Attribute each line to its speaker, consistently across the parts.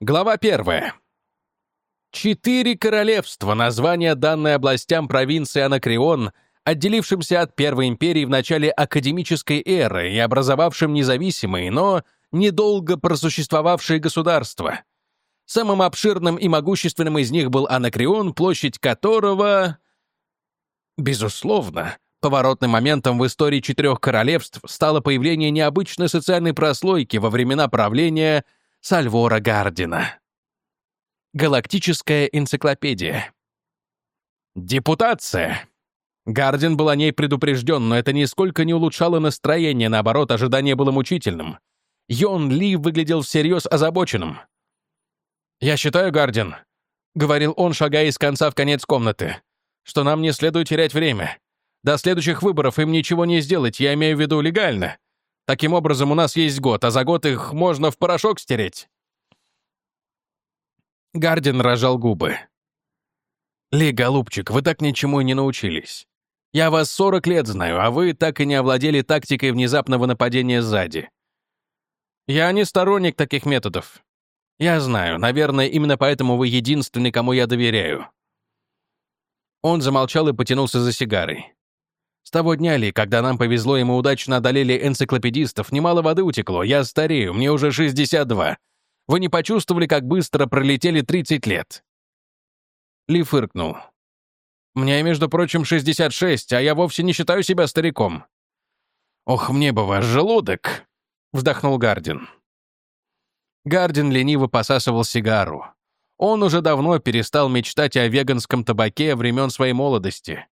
Speaker 1: Глава первая. Четыре королевства, название данной областям провинции Анакреон, отделившимся от Первой империи в начале академической эры и образовавшим независимые, но недолго просуществовавшие государства. Самым обширным и могущественным из них был Анакреон, площадь которого... Безусловно, поворотным моментом в истории четырех королевств стало появление необычной социальной прослойки во времена правления — Сальвора Гардина. Галактическая энциклопедия. Депутация. Гардин был о ней предупрежден, но это нисколько не улучшало настроение, наоборот, ожидание было мучительным. Йон Ли выглядел всерьез озабоченным. «Я считаю, Гардин», — говорил он, шагая из конца в конец комнаты, «что нам не следует терять время. До следующих выборов им ничего не сделать, я имею в виду легально. Таким образом, у нас есть год, а за год их можно в порошок стереть». Гардин рожал губы. «Ли, голубчик, вы так ничему и не научились. Я вас 40 лет знаю, а вы так и не овладели тактикой внезапного нападения сзади. Я не сторонник таких методов. Я знаю, наверное, именно поэтому вы единственный, кому я доверяю». Он замолчал и потянулся за сигарой. С того дня ли, когда нам повезло и мы удачно одолели энциклопедистов, немало воды утекло. Я старею, мне уже 62. Вы не почувствовали, как быстро пролетели 30 лет?» Ли фыркнул. «Мне, между прочим, 66, а я вовсе не считаю себя стариком». «Ох, мне бы ваш желудок!» — вздохнул Гардин. Гардин лениво посасывал сигару. Он уже давно перестал мечтать о веганском табаке времен своей молодости.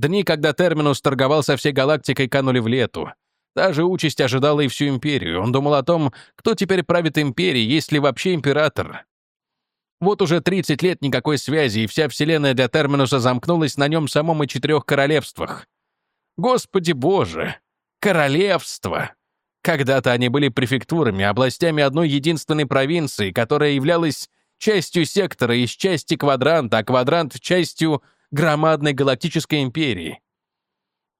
Speaker 1: Дни, когда Терминус торговал со всей галактикой, канули в лету. Та же участь ожидала и всю империю. Он думал о том, кто теперь правит империей, есть ли вообще император. Вот уже 30 лет никакой связи, и вся вселенная для Терминуса замкнулась на нем самом и четырех королевствах. Господи боже! Королевство! Когда-то они были префектурами, областями одной единственной провинции, которая являлась частью сектора из части квадранта, а квадрант — частью громадной галактической империи.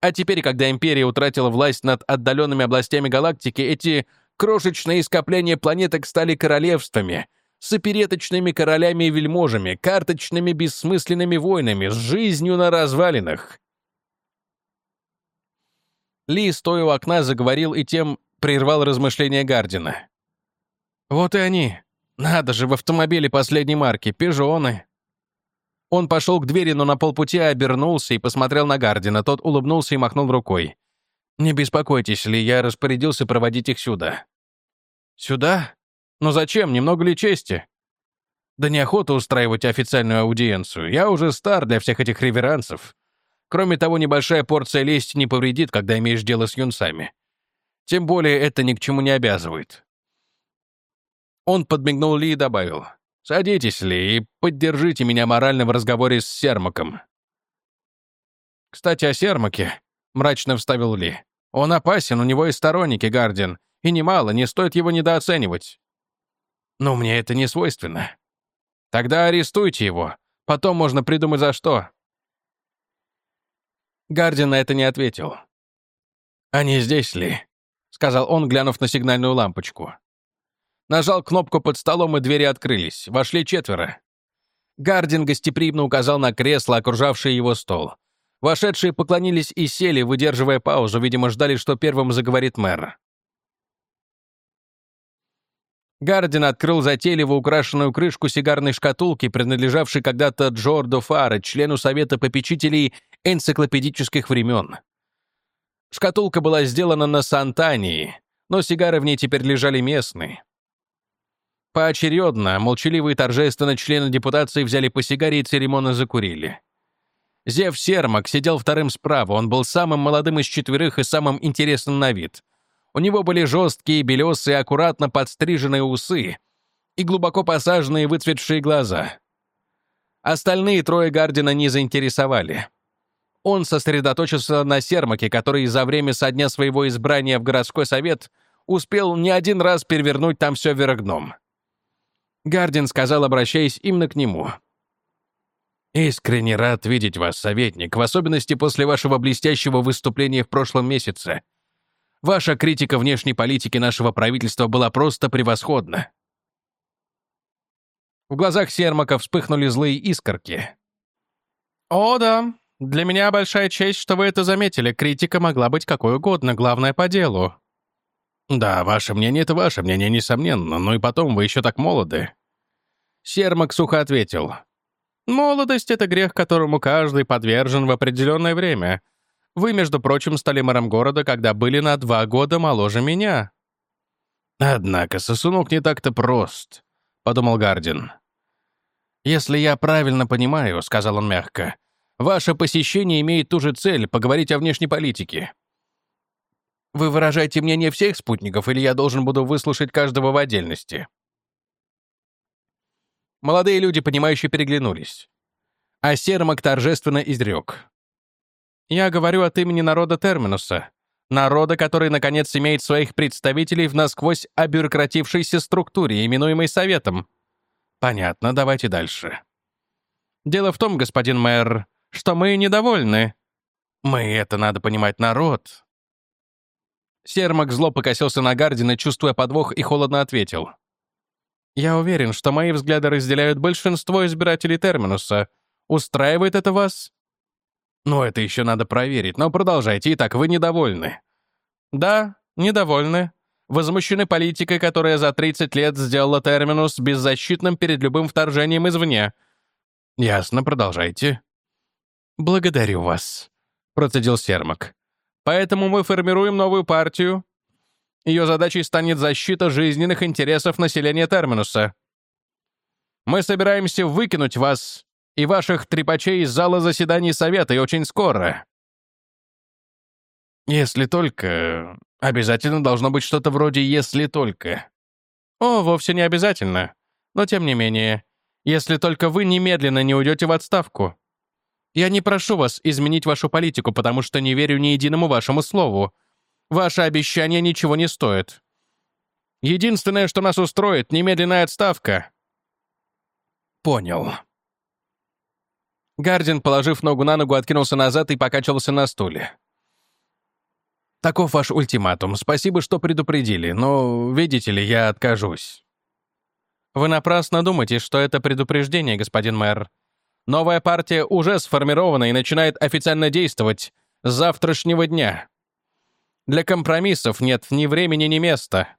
Speaker 1: А теперь, когда империя утратила власть над отдаленными областями галактики, эти крошечные скопления планеток стали королевствами, с опереточными королями и вельможами, карточными бессмысленными войнами, с жизнью на развалинах. Ли, стоя у окна, заговорил и тем прервал размышления Гардина. «Вот и они. Надо же, в автомобиле последней марки, пижоны. Он пошел к двери, но на полпути обернулся и посмотрел на Гардина. Тот улыбнулся и махнул рукой. «Не беспокойтесь, ли я распорядился проводить их сюда». «Сюда? Но зачем? Немного ли чести?» «Да неохота устраивать официальную аудиенцию. Я уже стар для всех этих реверансов. Кроме того, небольшая порция лести не повредит, когда имеешь дело с юнцами. Тем более это ни к чему не обязывает». Он подмигнул Ли и добавил. Садитесь, Ли, и поддержите меня морально в разговоре с Сермаком». «Кстати, о Сермаке», — мрачно вставил Ли. «Он опасен, у него и сторонники, Гардин, и немало, не стоит его недооценивать». «Но мне это не свойственно». «Тогда арестуйте его, потом можно придумать за что». Гардин на это не ответил. «Они здесь ли?» — сказал он, глянув на сигнальную лампочку. Нажал кнопку под столом, и двери открылись. Вошли четверо. Гардин гостеприимно указал на кресло, окружавшее его стол. Вошедшие поклонились и сели, выдерживая паузу, видимо, ждали, что первым заговорит мэр. Гардин открыл затейливо украшенную крышку сигарной шкатулки, принадлежавшей когда-то Джордо Фаре, члену Совета попечителей энциклопедических времен. Шкатулка была сделана на Сантании, но сигары в ней теперь лежали местные. Поочередно, молчаливые торжественно члены депутации взяли по сигаре и церемонно закурили. Зев Сермак сидел вторым справа, он был самым молодым из четверых и самым интересным на вид. У него были жесткие, белесые, аккуратно подстриженные усы и глубоко посаженные выцветшие глаза. Остальные трое Гардина не заинтересовали. Он сосредоточился на Сермаке, который за время со дня своего избрания в городской совет успел не один раз перевернуть там все вверх дном. Гардин сказал, обращаясь именно к нему. «Искренне рад видеть вас, советник, в особенности после вашего блестящего выступления в прошлом месяце. Ваша критика внешней политики нашего правительства была просто превосходна». В глазах Сермака вспыхнули злые искорки. «О, да. Для меня большая честь, что вы это заметили. Критика могла быть какой угодно, главное по делу». «Да, ваше мнение — это ваше мнение, несомненно, но и потом вы еще так молоды». Сермак сухо ответил. «Молодость — это грех, которому каждый подвержен в определенное время. Вы, между прочим, стали мэром города, когда были на два года моложе меня». «Однако сосунок не так-то прост», — подумал Гардин. «Если я правильно понимаю», — сказал он мягко, «ваше посещение имеет ту же цель — поговорить о внешней политике. Вы выражаете мнение всех спутников, или я должен буду выслушать каждого в отдельности?» Молодые люди, понимающие, переглянулись. А Сермак торжественно изрек. «Я говорю от имени народа Терминуса, народа, который, наконец, имеет своих представителей в насквозь обюрократившейся структуре, именуемой Советом. Понятно, давайте дальше. Дело в том, господин мэр, что мы недовольны. Мы, это надо понимать, народ. Сермак зло покосился на Гардина, чувствуя подвох, и холодно ответил. «Я уверен, что мои взгляды разделяют большинство избирателей Терминуса. Устраивает это вас?» «Ну, это еще надо проверить, но продолжайте. Итак, вы недовольны?» «Да, недовольны. Возмущены политикой, которая за 30 лет сделала Терминус беззащитным перед любым вторжением извне». «Ясно, продолжайте». «Благодарю вас», — процедил Сермак. «Поэтому мы формируем новую партию. Ее задачей станет защита жизненных интересов населения Терминуса. Мы собираемся выкинуть вас и ваших трепачей из зала заседаний Совета, и очень скоро. Если только... Обязательно должно быть что-то вроде «если только». О, вовсе не обязательно. Но тем не менее, если только вы немедленно не уйдете в отставку. Я не прошу вас изменить вашу политику, потому что не верю ни единому вашему слову. Ваше обещание ничего не стоит. Единственное, что нас устроит, немедленная отставка. Понял. Гардин, положив ногу на ногу, откинулся назад и покачивался на стуле. «Таков ваш ультиматум. Спасибо, что предупредили, но, видите ли, я откажусь». «Вы напрасно думаете, что это предупреждение, господин мэр. Новая партия уже сформирована и начинает официально действовать с завтрашнего дня. Для компромиссов нет ни времени, ни места.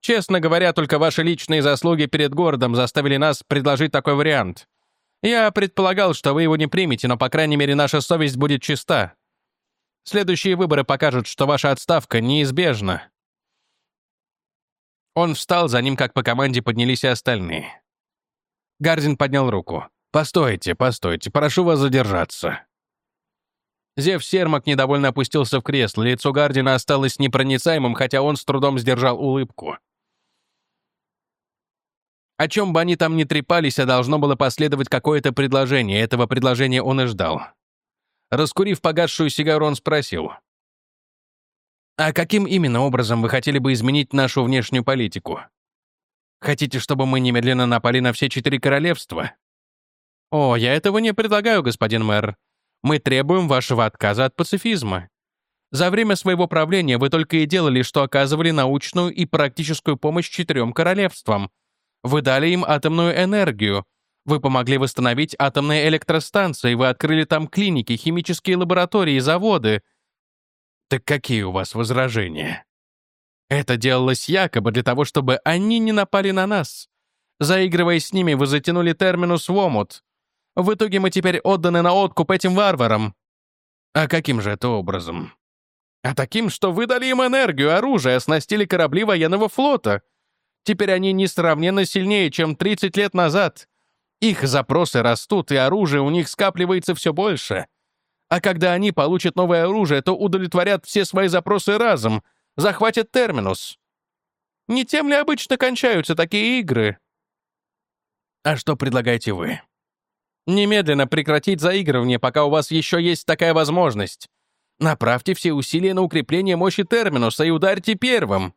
Speaker 1: Честно говоря, только ваши личные заслуги перед городом заставили нас предложить такой вариант. Я предполагал, что вы его не примете, но, по крайней мере, наша совесть будет чиста. Следующие выборы покажут, что ваша отставка неизбежна». Он встал, за ним как по команде поднялись и остальные. Гардин поднял руку. «Постойте, постойте, прошу вас задержаться». Зев Сермак недовольно опустился в кресло, лицо Гардина осталось непроницаемым, хотя он с трудом сдержал улыбку. О чем бы они там ни трепались, а должно было последовать какое-то предложение. Этого предложения он и ждал. Раскурив погасшую сигару, он спросил. «А каким именно образом вы хотели бы изменить нашу внешнюю политику? Хотите, чтобы мы немедленно напали на все четыре королевства?» «О, я этого не предлагаю, господин мэр. Мы требуем вашего отказа от пацифизма. За время своего правления вы только и делали, что оказывали научную и практическую помощь четырем королевствам — вы дали им атомную энергию. Вы помогли восстановить атомные электростанции, вы открыли там клиники, химические лаборатории, заводы. Так какие у вас возражения? Это делалось якобы для того, чтобы они не напали на нас. Заигрывая с ними, вы затянули терминус в омут. В итоге мы теперь отданы на откуп этим варварам. А каким же это образом? А таким, что вы дали им энергию, оружие, оснастили корабли военного флота — Теперь они несравненно сильнее, чем 30 лет назад. Их запросы растут, и оружие у них скапливается все больше. А когда они получат новое оружие, то удовлетворят все свои запросы разом, захватят терминус. Не тем ли обычно кончаются такие игры? А что предлагаете вы? Немедленно прекратить заигрывание, пока у вас еще есть такая возможность. Направьте все усилия на укрепление мощи терминуса и ударьте первым.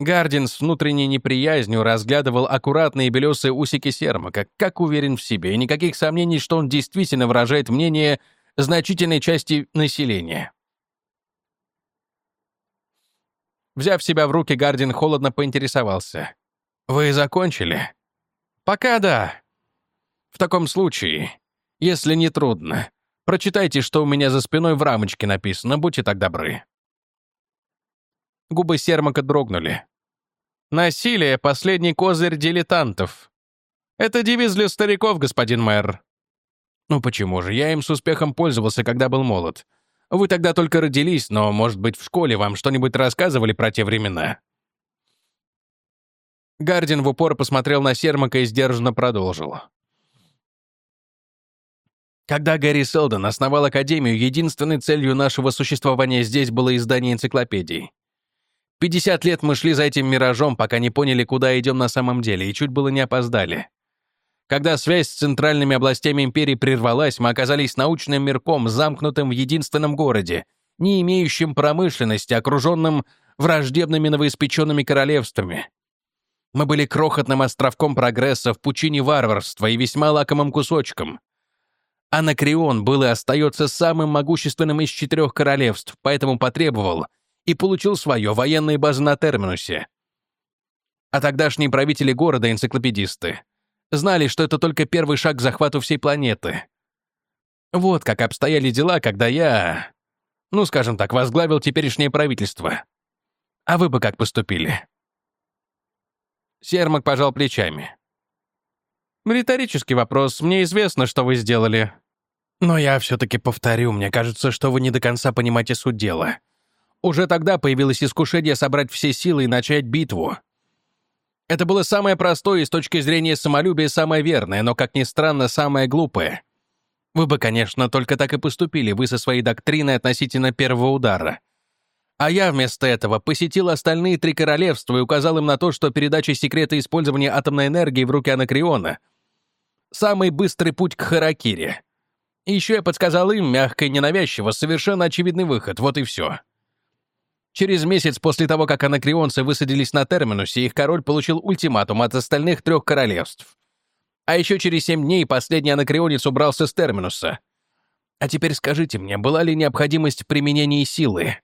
Speaker 1: Гардин с внутренней неприязнью разглядывал аккуратные белесые усики Сермака, как уверен в себе, и никаких сомнений, что он действительно выражает мнение значительной части населения. Взяв себя в руки, Гардин холодно поинтересовался. Вы закончили? Пока да. В таком случае, если не трудно, прочитайте, что у меня за спиной в рамочке написано, будьте так добры. Губы Сермака дрогнули. «Насилие — последний козырь дилетантов. Это девиз для стариков, господин мэр». «Ну почему же? Я им с успехом пользовался, когда был молод. Вы тогда только родились, но, может быть, в школе вам что-нибудь рассказывали про те времена?» Гардин в упор посмотрел на Сермака и сдержанно продолжил. Когда Гэри Селдон основал Академию, единственной целью нашего существования здесь было издание энциклопедий. 50 лет мы шли за этим миражом, пока не поняли, куда идем на самом деле, и чуть было не опоздали. Когда связь с центральными областями империи прервалась, мы оказались научным мирком, замкнутым в единственном городе, не имеющим промышленности, окруженным враждебными новоиспеченными королевствами. Мы были крохотным островком прогресса в пучине варварства и весьма лакомым кусочком. Анакрион был и остается самым могущественным из четырех королевств, поэтому потребовал — и получил свое военные базы на Терминусе. А тогдашние правители города, энциклопедисты, знали, что это только первый шаг к захвату всей планеты. Вот как обстояли дела, когда я, ну, скажем так, возглавил теперешнее правительство. А вы бы как поступили?» Сермак пожал плечами. «Риторический вопрос. Мне известно, что вы сделали. Но я все-таки повторю, мне кажется, что вы не до конца понимаете суть дела. Уже тогда появилось искушение собрать все силы и начать битву. Это было самое простое и с точки зрения самолюбия самое верное, но, как ни странно, самое глупое. Вы бы, конечно, только так и поступили, вы со своей доктриной относительно первого удара. А я вместо этого посетил остальные три королевства и указал им на то, что передача секрета использования атомной энергии в руки Анакриона — самый быстрый путь к Харакире. Еще я подсказал им, мягко и ненавязчиво, совершенно очевидный выход, вот и все. Через месяц после того, как анакреонцы высадились на Терминусе, их король получил ультиматум от остальных трех королевств. А еще через семь дней последний анакреонец убрался с Терминуса. А теперь скажите мне, была ли необходимость применения силы?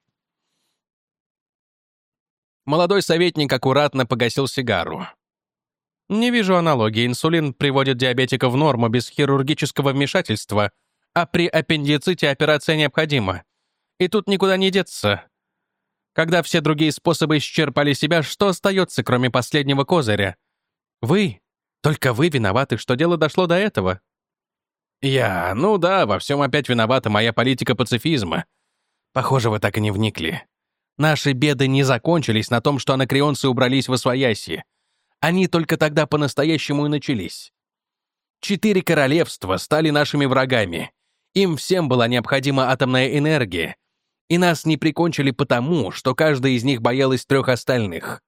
Speaker 1: Молодой советник аккуратно погасил сигару. Не вижу аналогии. Инсулин приводит диабетика в норму без хирургического вмешательства, а при аппендиците операция необходима. И тут никуда не деться. Когда все другие способы исчерпали себя, что остается, кроме последнего козыря? Вы. Только вы виноваты, что дело дошло до этого. Я, ну да, во всем опять виновата моя политика пацифизма. Похоже, вы так и не вникли. Наши беды не закончились на том, что анакреонцы убрались в Освояси. Они только тогда по-настоящему и начались. Четыре королевства стали нашими врагами. Им всем была необходима атомная энергия, и нас не прикончили потому, что каждая из них боялась трех остальных.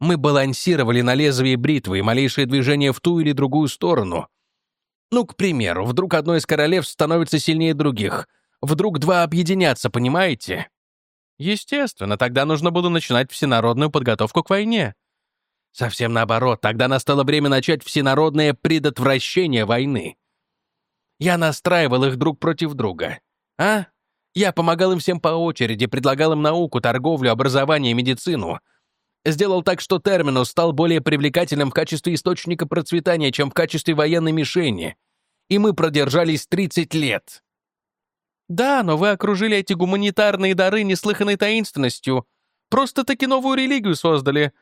Speaker 1: Мы балансировали на лезвии бритвы, и малейшее движение в ту или другую сторону. Ну, к примеру, вдруг одно из королевств становится сильнее других. Вдруг два объединятся, понимаете? Естественно, тогда нужно было начинать всенародную подготовку к войне. Совсем наоборот, тогда настало время начать всенародное предотвращение войны. Я настраивал их друг против друга. А? Я помогал им всем по очереди, предлагал им науку, торговлю, образование медицину. Сделал так, что терминус стал более привлекательным в качестве источника процветания, чем в качестве военной мишени. И мы продержались 30 лет. Да, но вы окружили эти гуманитарные дары неслыханной таинственностью. Просто-таки новую религию создали.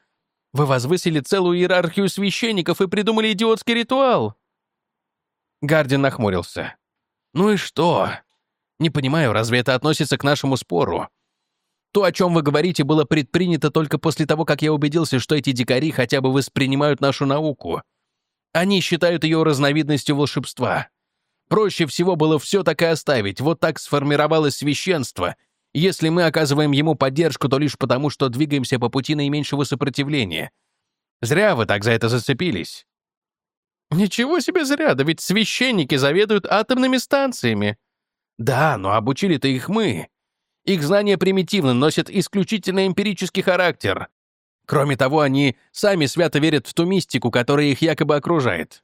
Speaker 1: Вы возвысили целую иерархию священников и придумали идиотский ритуал. Гардин нахмурился. «Ну и что? Не понимаю, разве это относится к нашему спору? То, о чем вы говорите, было предпринято только после того, как я убедился, что эти дикари хотя бы воспринимают нашу науку. Они считают ее разновидностью волшебства. Проще всего было все так и оставить, вот так сформировалось священство. Если мы оказываем ему поддержку, то лишь потому, что двигаемся по пути наименьшего сопротивления. Зря вы так за это зацепились. Ничего себе зря, да ведь священники заведуют атомными станциями. Да, но обучили-то их мы. Их знания примитивны, носят исключительно эмпирический характер. Кроме того, они сами свято верят в ту мистику, которая их якобы окружает.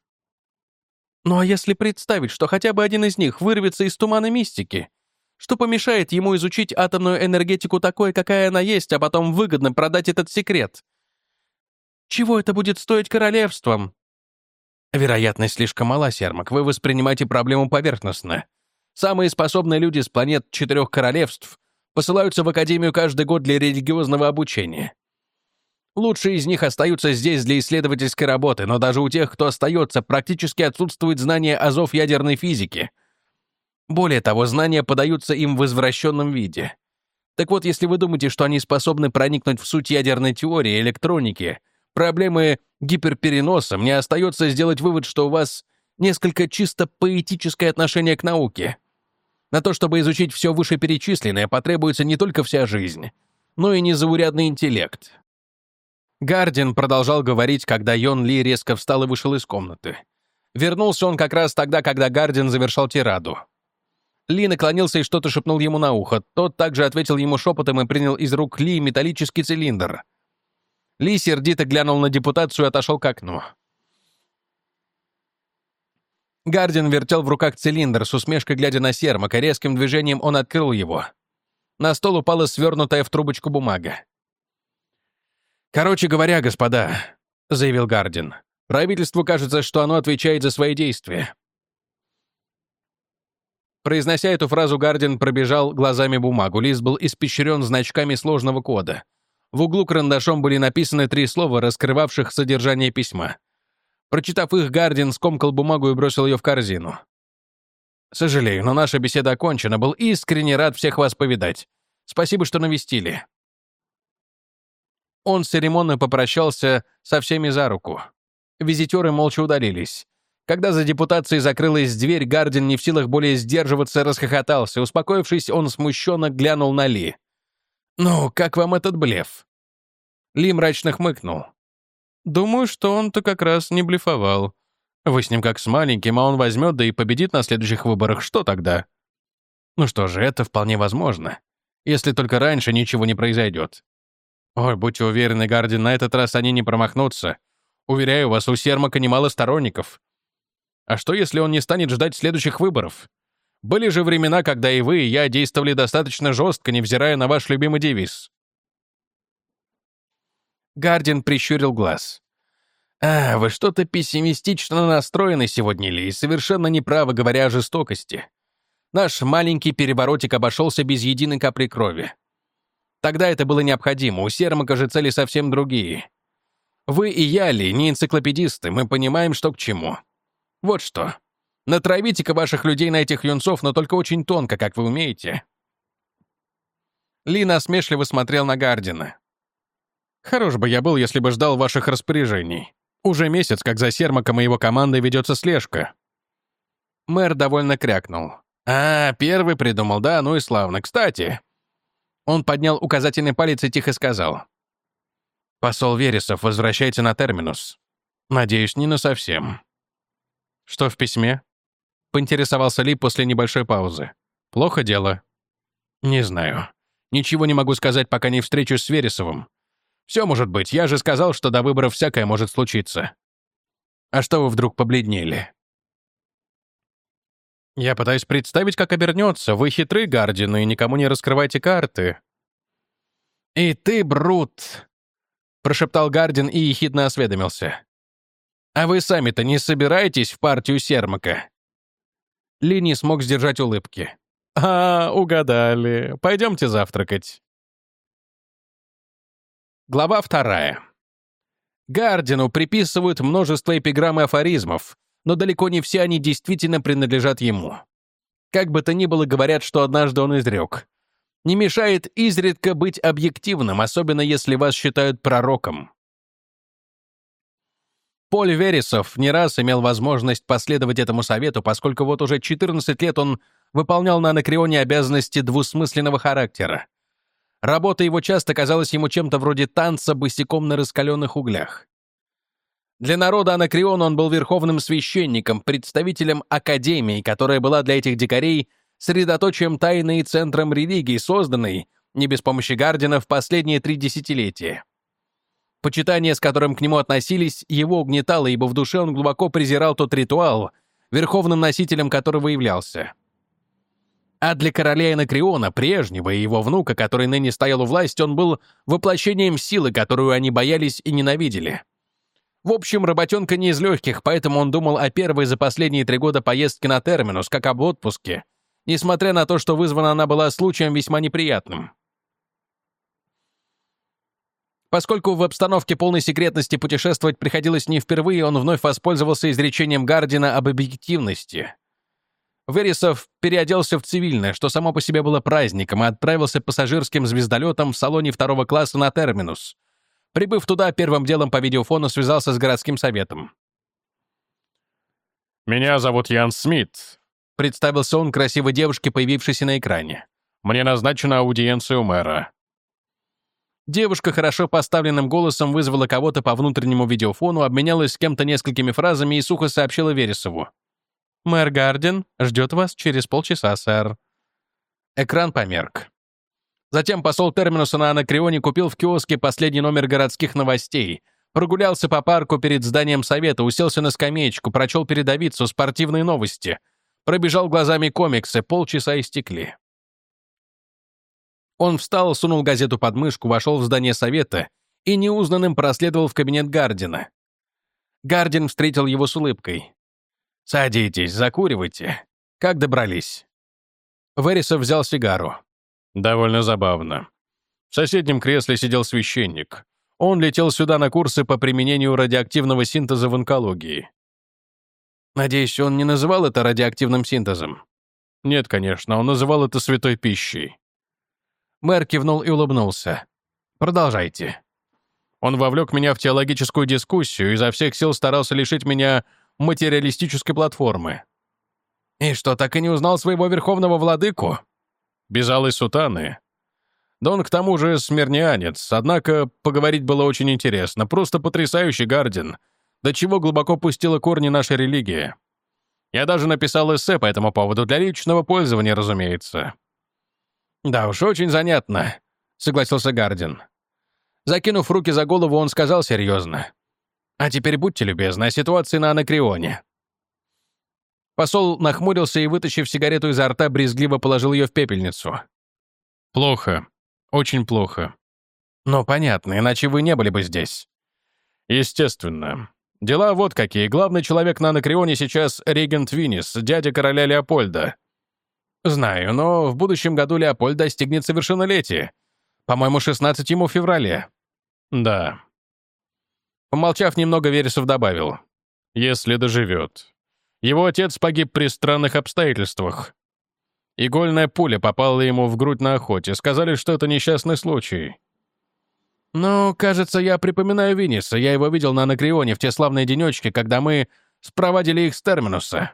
Speaker 1: Ну а если представить, что хотя бы один из них вырвется из тумана мистики, что помешает ему изучить атомную энергетику такой, какая она есть, а потом выгодно продать этот секрет? Чего это будет стоить королевствам?» «Вероятность слишком мала, Сермак. Вы воспринимаете проблему поверхностно. Самые способные люди с планет четырех королевств посылаются в Академию каждый год для религиозного обучения. Лучшие из них остаются здесь для исследовательской работы, но даже у тех, кто остается, практически отсутствует знание азов ядерной физики. Более того, знания подаются им в извращенном виде. Так вот, если вы думаете, что они способны проникнуть в суть ядерной теории, электроники, проблемы гиперпереноса, мне остается сделать вывод, что у вас несколько чисто поэтическое отношение к науке. На то, чтобы изучить все вышеперечисленное, потребуется не только вся жизнь, но и незаурядный интеллект. Гардин продолжал говорить, когда Йон Ли резко встал и вышел из комнаты. Вернулся он как раз тогда, когда Гардин завершал тираду. Ли наклонился и что-то шепнул ему на ухо. Тот также ответил ему шепотом и принял из рук Ли металлический цилиндр. Ли сердито глянул на депутацию и отошел к окну. Гардин вертел в руках цилиндр, с усмешкой глядя на Сермака. Резким движением он открыл его. На стол упала свернутая в трубочку бумага. «Короче говоря, господа», — заявил Гардин, «правительству кажется, что оно отвечает за свои действия». Произнося эту фразу, Гардин пробежал глазами бумагу. Лист был испещрен значками сложного кода. В углу карандашом были написаны три слова, раскрывавших содержание письма. Прочитав их, Гардин скомкал бумагу и бросил ее в корзину. «Сожалею, но наша беседа окончена. Был искренне рад всех вас повидать. Спасибо, что навестили». Он церемонно попрощался со всеми за руку. Визитеры молча удалились. Когда за депутацией закрылась дверь, Гардин не в силах более сдерживаться, расхохотался. Успокоившись, он смущенно глянул на Ли. «Ну, как вам этот блеф?» Ли мрачно хмыкнул. Думаю, что он-то как раз не блефовал. Вы с ним как с маленьким, а он возьмет, да и победит на следующих выборах. Что тогда? Ну что же, это вполне возможно. Если только раньше ничего не произойдет. Ой, будьте уверены, Гардин, на этот раз они не промахнутся. Уверяю вас, у Сермака немало сторонников. А что, если он не станет ждать следующих выборов? Были же времена, когда и вы, и я действовали достаточно жестко, невзирая на ваш любимый девиз. Гардин прищурил глаз. «А, вы что-то пессимистично настроены сегодня, Ли, и совершенно неправы, говоря о жестокости. Наш маленький переворотик обошелся без единой капли крови. Тогда это было необходимо, у Сермака же цели совсем другие. Вы и я, Ли, не энциклопедисты, мы понимаем, что к чему. Вот что. Натравите-ка ваших людей на этих юнцов, но только очень тонко, как вы умеете». Ли насмешливо смотрел на Гардина. Хорош бы я был, если бы ждал ваших распоряжений. Уже месяц, как за Сермаком и его командой ведется слежка». Мэр довольно крякнул. «А, первый придумал, да? Ну и славно. Кстати...» Он поднял указательный палец и тихо сказал. «Посол Вересов, возвращайте на терминус. Надеюсь, не на совсем». «Что в письме?» — поинтересовался Ли после небольшой паузы. «Плохо дело?» «Не знаю. Ничего не могу сказать, пока не встречусь с Вересовым. Все может быть, я же сказал, что до выборов всякое может случиться. А что вы вдруг побледнели? Я пытаюсь представить, как обернется. Вы хитры, Гардин, и никому не раскрывайте карты. И ты, Брут, прошептал Гардин и ехидно осведомился. А вы сами-то не собираетесь в партию Сермака? Ли не смог сдержать улыбки. «А, угадали. Пойдемте завтракать». Глава вторая. Гардину приписывают множество эпиграмм и афоризмов, но далеко не все они действительно принадлежат ему. Как бы то ни было, говорят, что однажды он изрек. Не мешает изредка быть объективным, особенно если вас считают пророком. Поль Вересов не раз имел возможность последовать этому совету, поскольку вот уже 14 лет он выполнял на Анакреоне обязанности двусмысленного характера. Работа его часто казалась ему чем-то вроде танца босиком на раскаленных углях. Для народа Анакриона он был верховным священником, представителем академии, которая была для этих дикарей средоточием тайны и центром религии, созданной, не без помощи Гардина, в последние три десятилетия. Почитание, с которым к нему относились, его угнетало, ибо в душе он глубоко презирал тот ритуал, верховным носителем которого являлся. А для короля Инакриона, прежнего и его внука, который ныне стоял у власти, он был воплощением силы, которую они боялись и ненавидели. В общем, работенка не из легких, поэтому он думал о первой за последние три года поездке на терминус, как об отпуске, несмотря на то, что вызвана она была случаем весьма неприятным. Поскольку в обстановке полной секретности путешествовать приходилось не впервые, он вновь воспользовался изречением Гардина об объективности. Вересов переоделся в цивильное, что само по себе было праздником, и отправился пассажирским звездолетом в салоне второго класса на терминус. Прибыв туда, первым делом по видеофону связался с городским советом.
Speaker 2: «Меня зовут Ян Смит», —
Speaker 1: представился он красивой девушке, появившейся на экране.
Speaker 2: «Мне назначена аудиенция у мэра».
Speaker 1: Девушка хорошо поставленным голосом вызвала кого-то по внутреннему видеофону, обменялась с кем-то несколькими фразами и сухо сообщила Вересову. «Мэр Гарден ждет вас через полчаса, сэр». Экран померк. Затем посол Терминуса на Анакреоне купил в киоске последний номер городских новостей, прогулялся по парку перед зданием совета, уселся на скамеечку, прочел передовицу, спортивные новости, пробежал глазами комиксы, полчаса истекли. Он встал, сунул газету под мышку, вошел в здание совета и неузнанным проследовал в кабинет Гардина. Гардин встретил его с улыбкой. «Садитесь, закуривайте. Как добрались?» Вересов взял сигару.
Speaker 2: «Довольно забавно. В соседнем кресле сидел священник. Он летел сюда на курсы по применению радиоактивного синтеза в онкологии.
Speaker 1: Надеюсь, он не называл это радиоактивным синтезом?
Speaker 2: Нет, конечно, он называл это святой пищей.
Speaker 1: Мэр кивнул и улыбнулся. «Продолжайте».
Speaker 2: Он вовлек меня в теологическую дискуссию и изо всех сил старался лишить меня материалистической платформы.
Speaker 1: «И что, так и не узнал своего верховного владыку?»
Speaker 2: «Без сутаны». Да он к тому же смирнянец, однако поговорить было очень интересно. Просто потрясающий Гардин. До чего глубоко пустила корни наша религия. Я даже написал эссе по этому поводу, для личного пользования, разумеется.
Speaker 1: «Да уж, очень занятно», — согласился Гардин. Закинув руки за голову, он сказал серьезно. «А теперь будьте любезны о ситуации на Анакреоне». Посол нахмурился и, вытащив сигарету изо рта, брезгливо положил ее в пепельницу.
Speaker 2: «Плохо. Очень плохо».
Speaker 1: «Ну, понятно, иначе вы не были бы здесь».
Speaker 2: «Естественно. Дела вот какие. Главный человек на Анакреоне сейчас регент Винис, дядя короля Леопольда.
Speaker 1: «Знаю, но в будущем году Леопольд достигнет совершеннолетия. По-моему, 16 ему в феврале».
Speaker 2: «Да».
Speaker 1: Помолчав немного, Вересов добавил.
Speaker 2: «Если доживет. Его отец погиб при странных обстоятельствах. Игольная пуля попала ему в грудь на охоте. Сказали, что это несчастный случай».
Speaker 1: «Ну, кажется, я припоминаю Винниса. Я его видел на Анакреоне в те славные денечки, когда мы спровадили их с терминуса.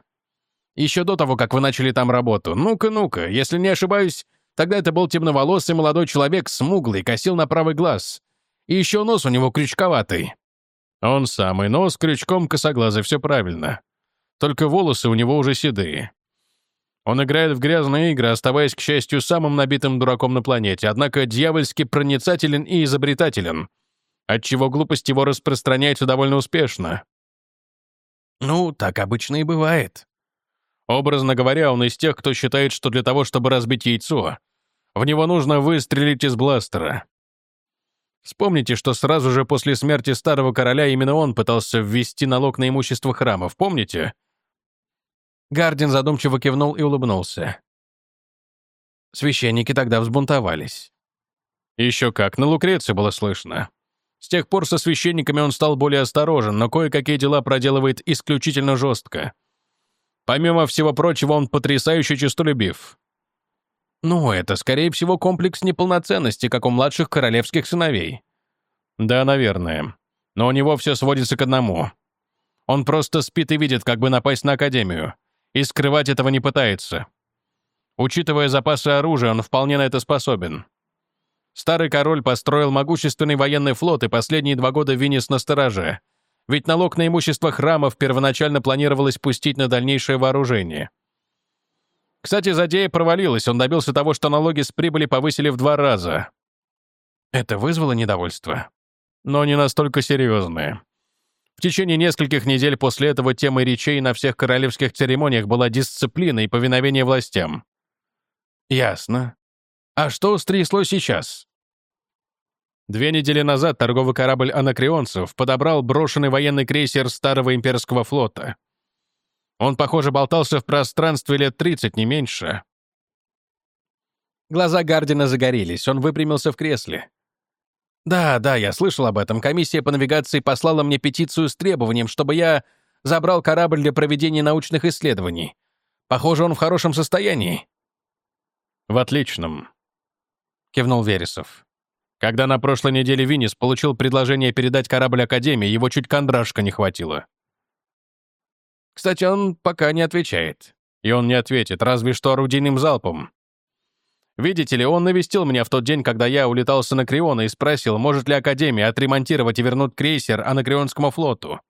Speaker 1: Еще до того, как вы начали там работу. Ну-ка, ну-ка, если не ошибаюсь, тогда это был темноволосый молодой человек, смуглый, косил на правый глаз. И еще нос у него крючковатый.
Speaker 2: Он самый, нос крючком косоглазый, все правильно. Только волосы у него уже седые. Он играет в грязные игры, оставаясь, к счастью, самым набитым дураком на планете, однако дьявольски проницателен и изобретателен, отчего глупость его распространяется довольно успешно.
Speaker 1: «Ну, так обычно и бывает»,
Speaker 2: Образно говоря, он из тех, кто считает, что для того, чтобы разбить яйцо, в него нужно выстрелить из бластера. Вспомните, что сразу же после смерти старого короля именно он пытался ввести налог на имущество храмов, помните?
Speaker 1: Гардин задумчиво кивнул и улыбнулся. Священники тогда взбунтовались.
Speaker 2: Еще как, на Лукреции было слышно. С тех пор со священниками он стал более осторожен, но кое-какие дела проделывает исключительно жестко. Помимо всего прочего, он потрясающе честолюбив.
Speaker 1: Ну, это, скорее всего, комплекс неполноценности, как у младших королевских сыновей.
Speaker 2: Да, наверное. Но у него все сводится к одному. Он просто спит и видит, как бы напасть на Академию. И скрывать этого не пытается. Учитывая запасы оружия, он вполне на это способен. Старый король построил могущественный военный флот и последние два года Винис на стороже — ведь налог на имущество храмов первоначально планировалось пустить на дальнейшее вооружение. Кстати, задея провалилась, он добился того, что налоги с прибыли повысили в два раза.
Speaker 1: Это вызвало недовольство?
Speaker 2: Но не настолько серьезное. В течение нескольких недель после этого темой речей на всех королевских церемониях была дисциплина и повиновение властям.
Speaker 1: Ясно. А что стряслось сейчас?
Speaker 2: Две недели назад торговый корабль анакреонцев подобрал брошенный военный крейсер старого имперского флота. Он, похоже, болтался в пространстве лет 30, не меньше.
Speaker 1: Глаза Гардина загорелись, он выпрямился в кресле. «Да, да, я слышал об этом. Комиссия по навигации послала мне петицию с требованием, чтобы я забрал корабль для проведения научных исследований. Похоже, он в хорошем состоянии».
Speaker 2: «В отличном», — кивнул Вересов. «Когда на прошлой неделе Винис получил предложение передать корабль Академии, его чуть кондрашка не хватило».
Speaker 1: «Кстати, он пока не отвечает».
Speaker 2: «И он не ответит, разве что орудийным залпом. Видите ли, он навестил меня в тот день, когда я улетал с Анакреона и спросил, может ли Академия отремонтировать и вернуть крейсер Анакреонскому флоту.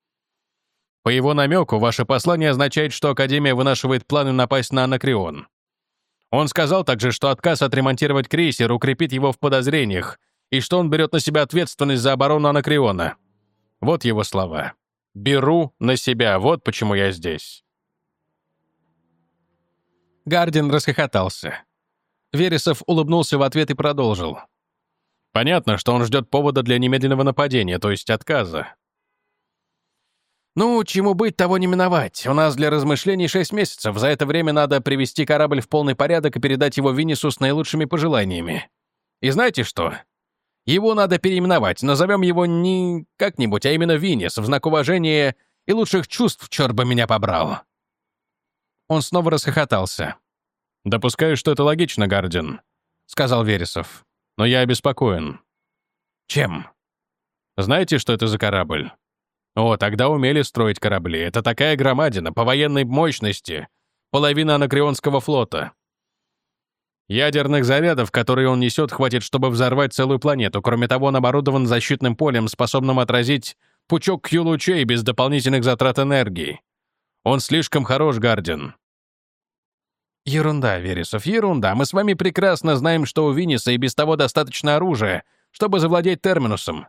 Speaker 2: По его намеку, ваше послание означает, что Академия вынашивает планы напасть на Анакреон. Он сказал также, что отказ отремонтировать крейсер укрепит его в подозрениях, и что он берет на себя ответственность за оборону Анакреона. Вот его слова. «Беру на себя, вот почему я здесь».
Speaker 1: Гардин расхохотался. Вересов улыбнулся в ответ и продолжил.
Speaker 2: «Понятно, что он ждет повода для немедленного нападения, то есть отказа.
Speaker 1: «Ну, чему быть, того не миновать. У нас для размышлений шесть месяцев. За это время надо привести корабль в полный порядок и передать его Винису с наилучшими пожеланиями. И знаете что? Его надо переименовать. Назовем его не как-нибудь, а именно Винис, в знак уважения и лучших чувств, черт бы меня побрал». Он снова расхохотался.
Speaker 2: «Допускаю, что это логично, Гардин», — сказал Вересов. «Но я обеспокоен».
Speaker 1: «Чем?»
Speaker 2: «Знаете, что это за корабль?» «О, тогда умели строить корабли. Это такая громадина, по военной мощности. Половина анакреонского флота. Ядерных зарядов, которые он несет, хватит, чтобы взорвать целую планету. Кроме того, он оборудован защитным полем, способным отразить пучок Q-лучей без дополнительных затрат энергии. Он слишком хорош, Гардин.
Speaker 1: Ерунда, Вересов, ерунда. Мы с вами прекрасно знаем, что у Винниса и без того достаточно оружия, чтобы завладеть терминусом.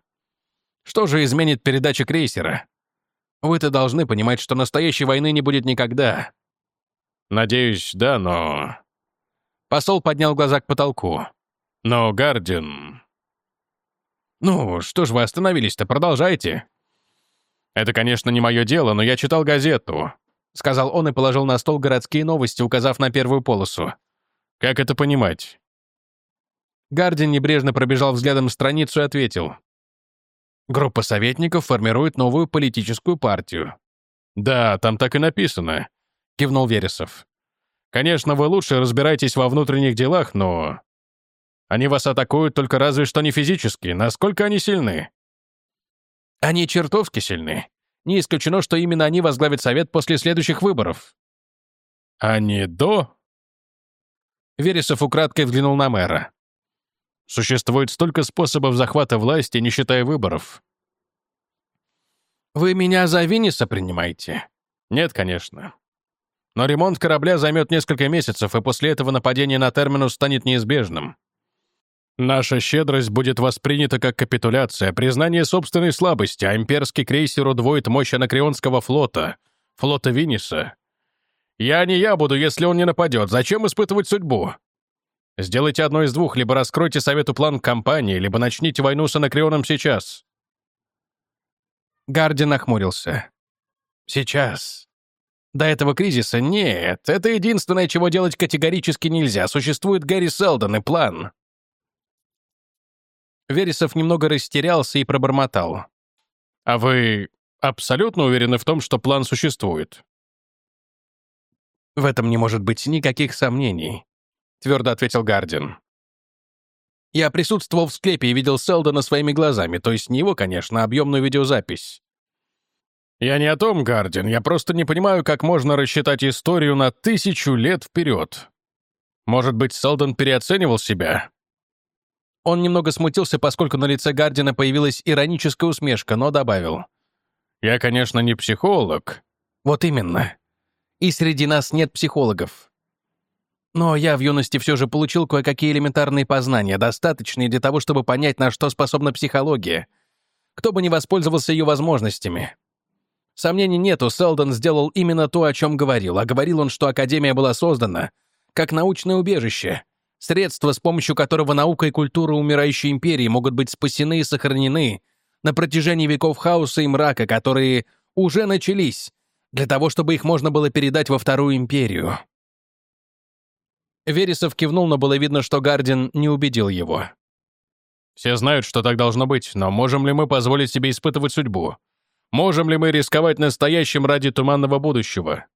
Speaker 1: Что же изменит передача крейсера? Вы-то должны понимать, что настоящей войны не будет никогда.
Speaker 2: Надеюсь, да, но...
Speaker 1: Посол поднял глаза к потолку.
Speaker 2: Но, Гардин...
Speaker 1: Ну, что ж вы остановились-то, продолжайте.
Speaker 2: Это, конечно, не мое дело, но я читал газету.
Speaker 1: — сказал он и положил на стол городские новости, указав на первую полосу.
Speaker 2: «Как это понимать?»
Speaker 1: Гардин небрежно пробежал взглядом страницу и ответил. «Группа советников формирует новую политическую партию».
Speaker 2: «Да, там так и написано», — кивнул Вересов. «Конечно, вы лучше разбираетесь во внутренних делах, но... Они вас атакуют только разве что не физически. Насколько они сильны?»
Speaker 1: «Они чертовски сильны», не исключено, что именно они возглавят Совет после следующих выборов.
Speaker 2: А не до?
Speaker 1: Вересов украдкой взглянул на мэра.
Speaker 2: Существует столько способов захвата власти, не считая выборов.
Speaker 1: Вы меня за Винниса принимаете?
Speaker 2: Нет, конечно. Но ремонт корабля займет несколько месяцев, и после этого нападение на терминус станет неизбежным. Наша щедрость будет воспринята как капитуляция, признание собственной слабости, а имперский крейсер удвоит мощь анакреонского флота, флота Винниса. Я не я буду, если он не нападет. Зачем испытывать судьбу? Сделайте одно из двух, либо раскройте совету план кампании, либо начните войну с анакреоном сейчас.
Speaker 1: Гарди нахмурился. Сейчас. До этого кризиса нет. Это единственное, чего делать категорически нельзя. Существует Гэри Селдон и план. Вересов немного растерялся и пробормотал.
Speaker 2: «А вы абсолютно уверены в том, что план существует?»
Speaker 1: «В этом не может быть никаких сомнений», — твердо ответил Гардин. «Я присутствовал в склепе и видел Селдона своими глазами, то есть не его, конечно, а объемную видеозапись».
Speaker 2: «Я не о том, Гардин, я просто не понимаю, как можно рассчитать историю на тысячу лет вперед. Может быть, Селдон переоценивал себя?»
Speaker 1: Он немного смутился, поскольку на лице Гардина появилась ироническая усмешка, но добавил.
Speaker 2: «Я, конечно, не психолог».
Speaker 1: «Вот именно. И среди нас нет психологов. Но я в юности все же получил кое-какие элементарные познания, достаточные для того, чтобы понять, на что способна психология. Кто бы не воспользовался ее возможностями. Сомнений нету, Селдон сделал именно то, о чем говорил, а говорил он, что Академия была создана как научное убежище — Средство, с помощью которого наука и культура умирающей империи могут быть спасены и сохранены на протяжении веков хаоса и мрака, которые уже начались, для того, чтобы их можно было передать во Вторую империю. Вересов кивнул, но было видно, что Гардин не убедил его.
Speaker 2: «Все знают, что так должно быть, но можем ли мы позволить себе испытывать судьбу? Можем ли мы рисковать настоящим ради туманного будущего?»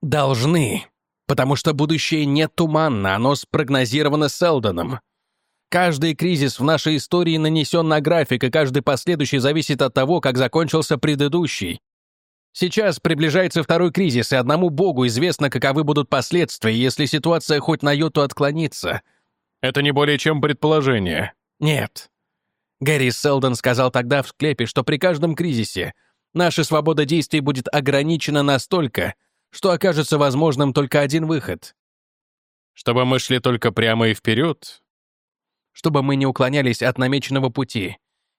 Speaker 1: «Должны», потому что будущее не туманно, оно спрогнозировано Селдоном. Каждый кризис в нашей истории нанесен на график, и каждый последующий зависит от того, как закончился предыдущий. Сейчас приближается второй кризис, и одному богу известно, каковы будут последствия, если ситуация хоть на йоту отклонится.
Speaker 2: Это не более чем предположение.
Speaker 1: Нет. Гэри Селдон сказал тогда в склепе, что при каждом кризисе наша свобода действий будет ограничена настолько, что окажется возможным только один выход.
Speaker 2: Чтобы мы шли только прямо и вперед?
Speaker 1: Чтобы мы не уклонялись от намеченного пути.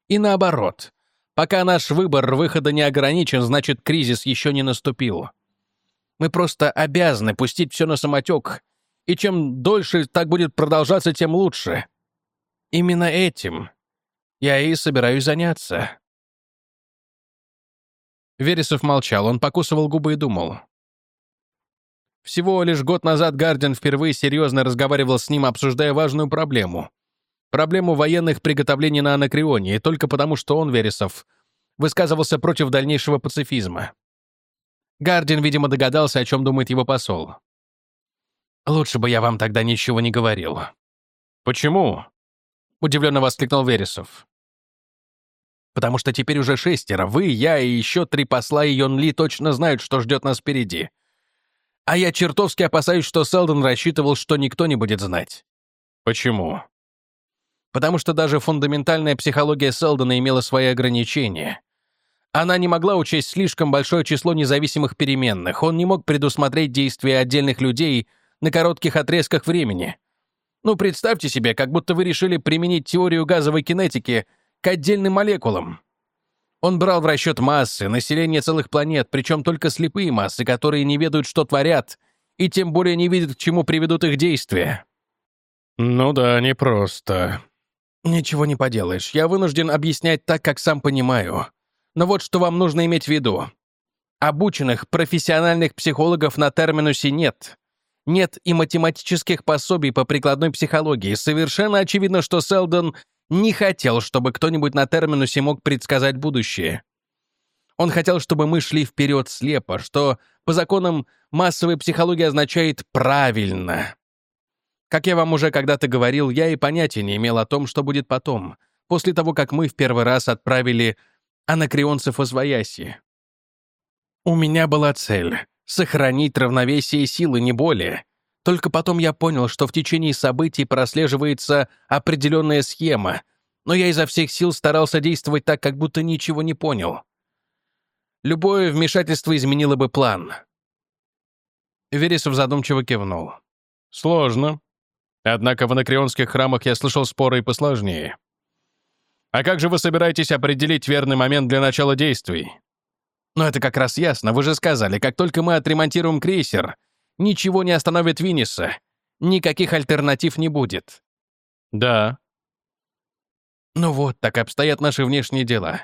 Speaker 1: И наоборот. Пока наш выбор выхода не ограничен, значит, кризис еще не наступил. Мы просто обязаны пустить все на самотек, и чем дольше так будет продолжаться, тем лучше. Именно этим я и собираюсь заняться. Вересов молчал, он покусывал губы и думал. Всего лишь год назад Гардин впервые серьезно разговаривал с ним, обсуждая важную проблему. Проблему военных приготовлений на Анакреоне, и только потому, что он, Вересов, высказывался против дальнейшего пацифизма. Гардин, видимо, догадался, о чем думает его посол. «Лучше бы я вам тогда ничего не говорил».
Speaker 2: «Почему?»
Speaker 1: — удивленно воскликнул Вересов. «Потому что теперь уже шестеро. Вы, я и еще три посла и Йон точно знают, что ждет нас впереди. А я чертовски опасаюсь, что Селдон рассчитывал, что никто не будет знать.
Speaker 2: Почему?
Speaker 1: Потому что даже фундаментальная психология Селдона имела свои ограничения. Она не могла учесть слишком большое число независимых переменных, он не мог предусмотреть действия отдельных людей на коротких отрезках времени. Ну, представьте себе, как будто вы решили применить теорию газовой кинетики к отдельным молекулам. Он брал в расчет массы, население целых планет, причем только слепые массы, которые не ведают, что творят, и тем более не видят, к чему приведут их действия.
Speaker 2: Ну да, непросто.
Speaker 1: Ничего не поделаешь. Я вынужден объяснять так, как сам понимаю. Но вот что вам нужно иметь в виду. Обученных, профессиональных психологов на терминусе нет. Нет и математических пособий по прикладной психологии. Совершенно очевидно, что Селдон не хотел, чтобы кто-нибудь на терминусе мог предсказать будущее. Он хотел, чтобы мы шли вперед слепо, что по законам массовой психологии означает «правильно». Как я вам уже когда-то говорил, я и понятия не имел о том, что будет потом, после того, как мы в первый раз отправили анакреонцев в Освояси. У меня была цель — сохранить равновесие силы, не более — только потом я понял, что в течение событий прослеживается определенная схема, но я изо всех сил старался действовать так, как будто ничего не понял. Любое вмешательство изменило бы план. Вересов задумчиво кивнул.
Speaker 2: «Сложно. Однако в анакреонских храмах я слышал споры и посложнее. А как же вы собираетесь определить верный момент для начала действий?»
Speaker 1: «Ну это как раз ясно. Вы же сказали, как только мы отремонтируем крейсер, Ничего не остановит Винниса. Никаких альтернатив не будет.
Speaker 2: Да.
Speaker 1: Ну вот, так обстоят наши внешние дела.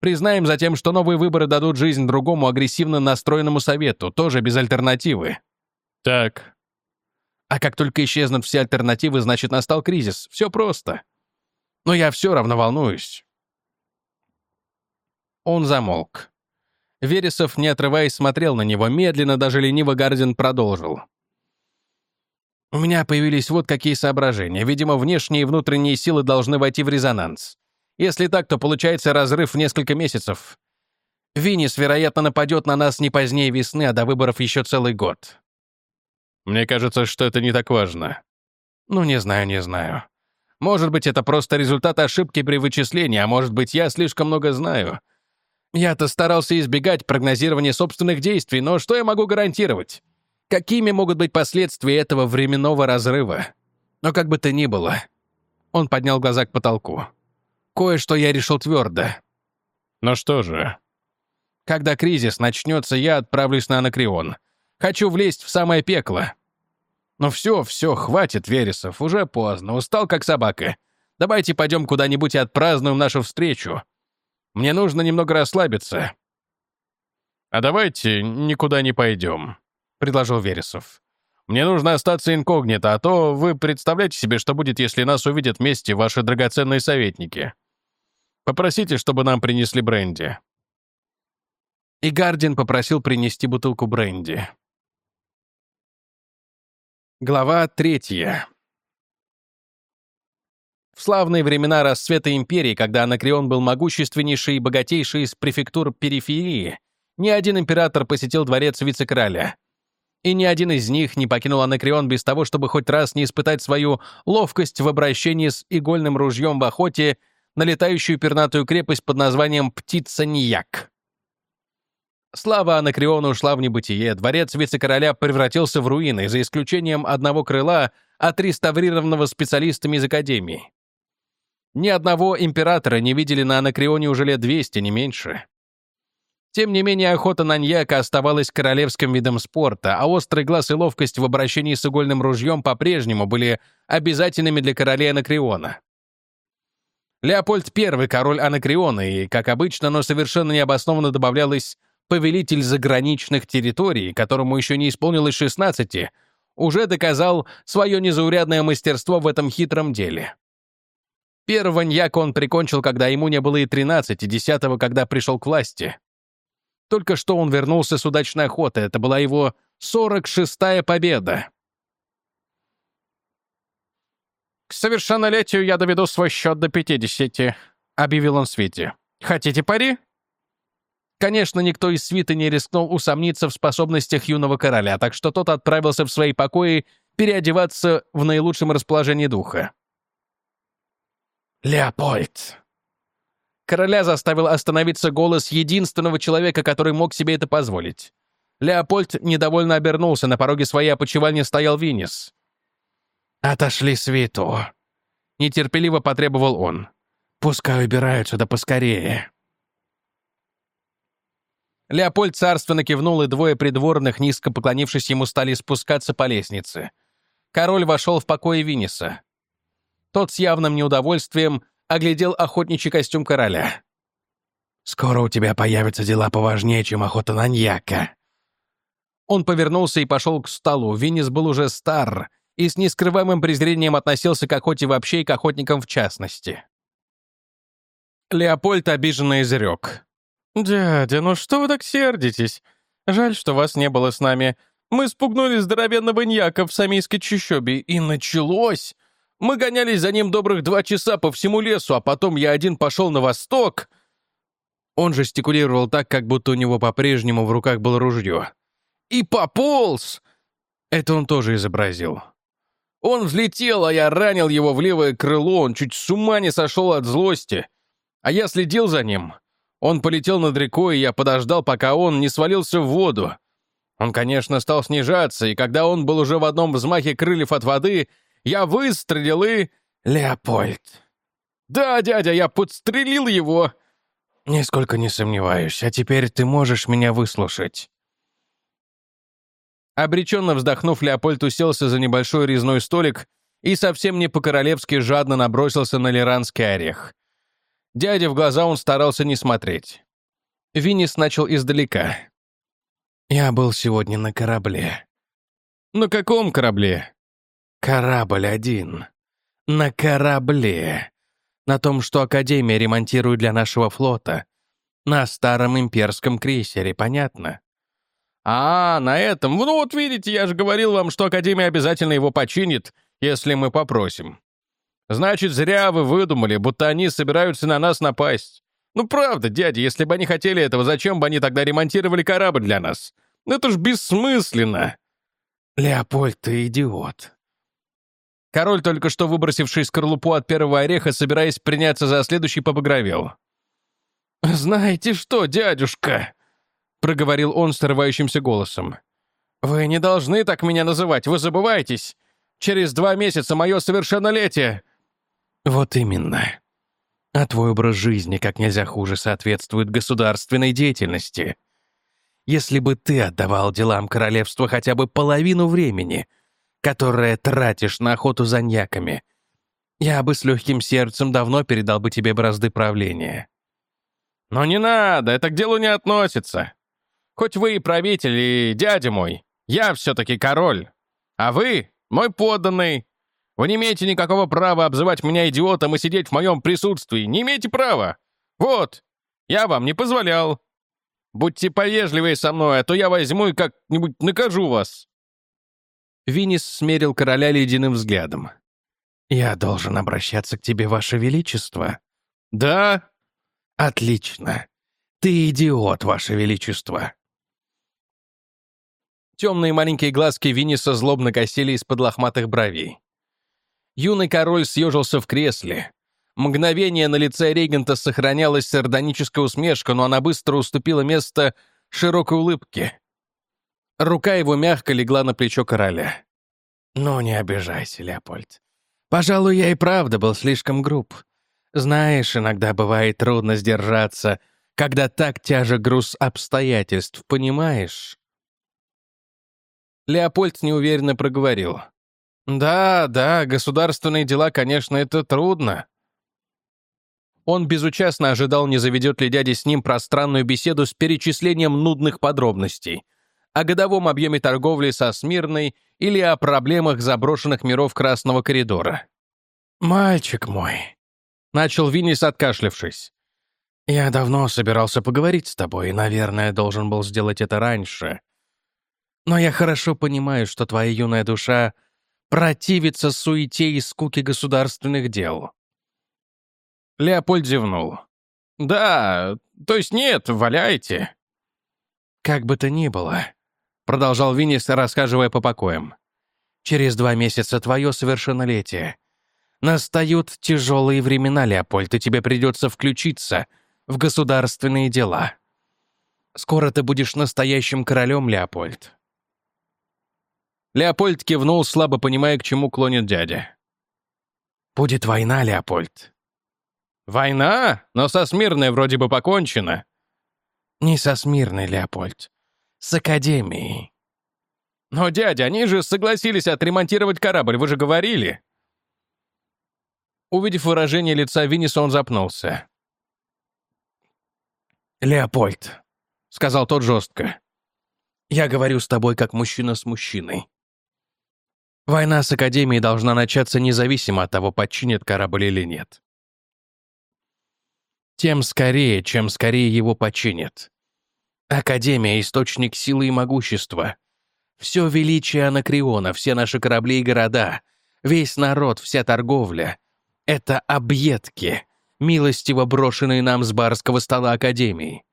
Speaker 1: Признаем затем, что новые выборы дадут жизнь другому агрессивно настроенному совету, тоже без альтернативы.
Speaker 2: Так.
Speaker 1: А как только исчезнут все альтернативы, значит, настал кризис. Все просто. Но я все равно волнуюсь. Он замолк. Вересов, не отрываясь, смотрел на него. Медленно, даже лениво Гардин продолжил. «У меня появились вот какие соображения. Видимо, внешние и внутренние силы должны войти в резонанс. Если так, то получается разрыв в несколько месяцев. Винис, вероятно, нападет на нас не позднее весны, а до выборов еще целый год».
Speaker 2: «Мне кажется, что это не так важно».
Speaker 1: «Ну, не знаю, не знаю. Может быть, это просто результат ошибки при вычислении, а может быть, я слишком много знаю. Я-то старался избегать прогнозирования собственных действий, но что я могу гарантировать? Какими могут быть последствия этого временного разрыва? Но как бы то ни было. Он поднял глаза к потолку. Кое-что я решил твердо.
Speaker 2: Ну что же?
Speaker 1: Когда кризис начнется, я отправлюсь на Анакреон. Хочу влезть в самое пекло. «Ну все, все, хватит, Вересов, уже поздно, устал как собака. Давайте пойдем куда-нибудь и отпразднуем нашу встречу. Мне нужно немного расслабиться».
Speaker 2: «А давайте никуда не пойдем», — предложил Вересов. «Мне нужно остаться инкогнито, а то вы представляете себе, что будет, если нас увидят вместе ваши драгоценные советники. Попросите, чтобы нам принесли бренди».
Speaker 1: И Гардин попросил принести бутылку бренди. Глава третья. В славные времена расцвета империи, когда Анакреон был могущественнейший и богатейший из префектур периферии, ни один император посетил дворец вице-короля. И ни один из них не покинул Анакреон без того, чтобы хоть раз не испытать свою ловкость в обращении с игольным ружьем в охоте на летающую пернатую крепость под названием Птица-Нияк. Слава Анакреона ушла в небытие, дворец вице-короля превратился в руины, за исключением одного крыла, отреставрированного специалистами из Академии. Ни одного императора не видели на Анакреоне уже лет 200, не меньше. Тем не менее, охота на ньяка оставалась королевским видом спорта, а острый глаз и ловкость в обращении с игольным ружьем по-прежнему были обязательными для королей Анакреона. Леопольд I — король Анакреона, и, как обычно, но совершенно необоснованно добавлялось «повелитель заграничных территорий», которому еще не исполнилось 16, уже доказал свое незаурядное мастерство в этом хитром деле. Первого ньяка он прикончил, когда ему не было и 13, десятого, когда пришел к власти. Только что он вернулся с удачной охоты. Это была его 46-я победа.
Speaker 2: «К совершеннолетию я доведу свой счет до 50», — объявил он Свите. «Хотите пари?»
Speaker 1: Конечно, никто из свиты не рискнул усомниться в способностях юного короля, так что тот отправился в свои покои переодеваться в наилучшем расположении духа. «Леопольд!» Короля заставил остановиться голос единственного человека, который мог себе это позволить. Леопольд недовольно обернулся, на пороге своей опочивальни стоял Винис. «Отошли свиту!» Нетерпеливо потребовал он. «Пускай убираются, да поскорее!» Леопольд царственно кивнул, и двое придворных, низко поклонившись ему, стали спускаться по лестнице. Король вошел в покои Винниса. Тот с явным неудовольствием оглядел охотничий костюм короля. «Скоро у тебя появятся дела поважнее, чем охота на ньяка». Он повернулся и пошел к столу. Виннис был уже стар и с нескрываемым презрением относился к охоте вообще и к охотникам в частности. Леопольд обиженно изрек.
Speaker 2: «Дядя, ну что вы так сердитесь? Жаль, что вас не было с нами. Мы спугнули здоровенного ньяка в самийской чащобе, и началось. Мы гонялись за ним добрых два часа по всему лесу, а потом я один пошел на восток».
Speaker 1: Он жестикулировал так, как будто у него по-прежнему в руках было ружье. «И пополз!» Это он тоже изобразил. Он взлетел, а я ранил его в левое крыло, он чуть с ума не сошел от злости. А я следил за ним. Он полетел над рекой, и я подождал, пока он не свалился в воду. Он, конечно, стал снижаться, и когда он был уже в одном взмахе крыльев от воды, я выстрелил и... Леопольд. Да, дядя, я подстрелил его. Нисколько не сомневаюсь. А теперь ты можешь меня выслушать. Обреченно вздохнув, Леопольд уселся за небольшой резной столик и совсем не по-королевски жадно набросился на лиранский орех. Дядя в глаза он старался не смотреть. Виннис начал издалека. «Я был сегодня на корабле». «На каком корабле?» Корабль один. На корабле. На том, что Академия ремонтирует для нашего флота. На старом имперском крейсере, понятно? А, на этом. Ну вот видите, я же говорил вам, что Академия обязательно его починит, если мы попросим. Значит, зря вы выдумали, будто они собираются на нас напасть. Ну правда, дядя, если бы они хотели этого, зачем бы они тогда ремонтировали корабль для нас? Это ж бессмысленно. Леопольд, ты идиот. Король, только что выбросивший скорлупу от первого ореха, собираясь приняться за следующий, побагровел. «Знаете что, дядюшка?» — проговорил он срывающимся голосом. «Вы не должны так меня называть, вы забываетесь. Через два месяца мое совершеннолетие». «Вот именно. А твой образ жизни как нельзя хуже соответствует государственной деятельности. Если бы ты отдавал делам королевства хотя бы половину времени, которое тратишь на охоту за ньяками. Я бы с легким сердцем давно передал бы тебе бразды правления».
Speaker 2: «Но не надо, это к делу не относится. Хоть вы и правитель, и дядя мой, я все-таки король. А вы — мой подданный. Вы не имеете никакого права обзывать меня идиотом и сидеть в моем присутствии. Не имеете права. Вот, я вам не позволял. Будьте повежливее со мной, а то я возьму и как-нибудь накажу вас».
Speaker 1: Винис смерил короля ледяным взглядом. «Я должен обращаться к тебе, ваше величество».
Speaker 2: «Да?»
Speaker 1: «Отлично. Ты идиот, ваше величество». Темные маленькие глазки Винниса злобно косили из-под лохматых бровей. Юный король съежился в кресле. Мгновение на лице регента сохранялась сардоническая усмешка, но она быстро уступила место широкой улыбке. Рука его мягко легла на плечо короля. «Ну, не обижайся, Леопольд. Пожалуй, я и правда был слишком груб. Знаешь, иногда бывает трудно сдержаться, когда так тяжек груз обстоятельств, понимаешь?» Леопольд неуверенно проговорил. «Да, да, государственные дела, конечно, это трудно». Он безучастно ожидал, не заведет ли дядя с ним пространную беседу с перечислением нудных подробностей о годовом объеме торговли со Смирной или о проблемах заброшенных миров Красного коридора. «Мальчик мой», — начал Виннис, откашлявшись, — «я давно собирался поговорить с тобой и, наверное, должен был сделать это раньше. Но я хорошо понимаю, что твоя юная душа — противиться суете и скуке государственных дел.
Speaker 2: Леопольд зевнул. «Да, то есть нет, валяйте».
Speaker 1: «Как бы то ни было», — продолжал Виннис, рассказывая по покоям. «Через два месяца твое совершеннолетие. Настают тяжелые времена, Леопольд, и тебе придется включиться в государственные дела. Скоро ты будешь настоящим королем, Леопольд.
Speaker 2: Леопольд кивнул, слабо понимая, к чему клонит дядя.
Speaker 1: «Будет война, Леопольд».
Speaker 2: «Война? Но со Смирной вроде бы покончено».
Speaker 1: «Не со Смирной, Леопольд. С Академией».
Speaker 2: «Но, дядя, они же согласились отремонтировать корабль, вы же говорили».
Speaker 1: Увидев выражение лица Винниса, он запнулся. «Леопольд», — сказал тот жестко, — «я говорю с тобой как мужчина с мужчиной. Война с Академией должна начаться независимо от того, подчинит корабль или нет. Тем скорее, чем скорее его починят. Академия — источник силы и могущества. Все величие Анакриона, все наши корабли и города, весь народ, вся торговля — это объедки, милостиво брошенные нам с барского стола Академии.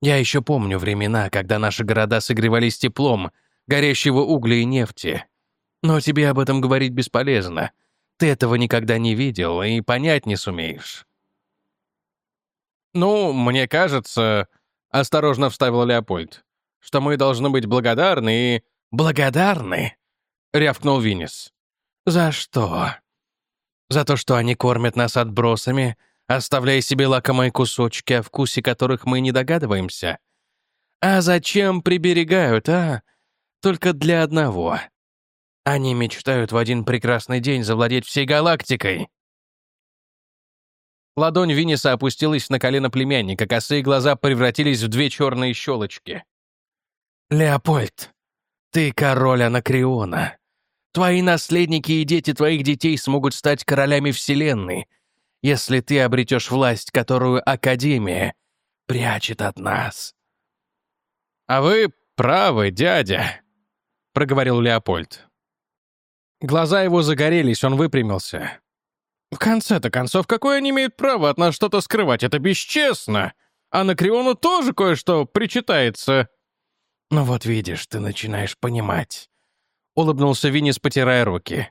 Speaker 1: Я еще помню времена, когда наши города согревались теплом, горящего угля и нефти — но тебе об этом говорить бесполезно. Ты этого никогда не видел и понять не сумеешь».
Speaker 2: «Ну, мне кажется...» — осторожно вставил Леопольд, «что мы должны быть благодарны и...»
Speaker 1: «Благодарны?» — рявкнул Виннис. «За что?» «За то, что они кормят нас отбросами, оставляя себе лакомые кусочки, о вкусе которых мы не догадываемся? А зачем приберегают, а? Только для одного они мечтают в один прекрасный день завладеть всей галактикой. Ладонь Винниса опустилась на колено племянника, косые глаза превратились в две черные щелочки. «Леопольд, ты король Анакриона. Твои наследники и дети твоих детей смогут стать королями Вселенной, если ты обретешь власть, которую Академия прячет от нас».
Speaker 2: «А вы правы, дядя», — проговорил Леопольд. Глаза его загорелись, он выпрямился. «В конце-то концов, какое они имеют право от нас что-то скрывать? Это бесчестно! А на Криону тоже кое-что причитается!»
Speaker 1: «Ну вот видишь, ты начинаешь понимать», — улыбнулся Виннис, потирая руки.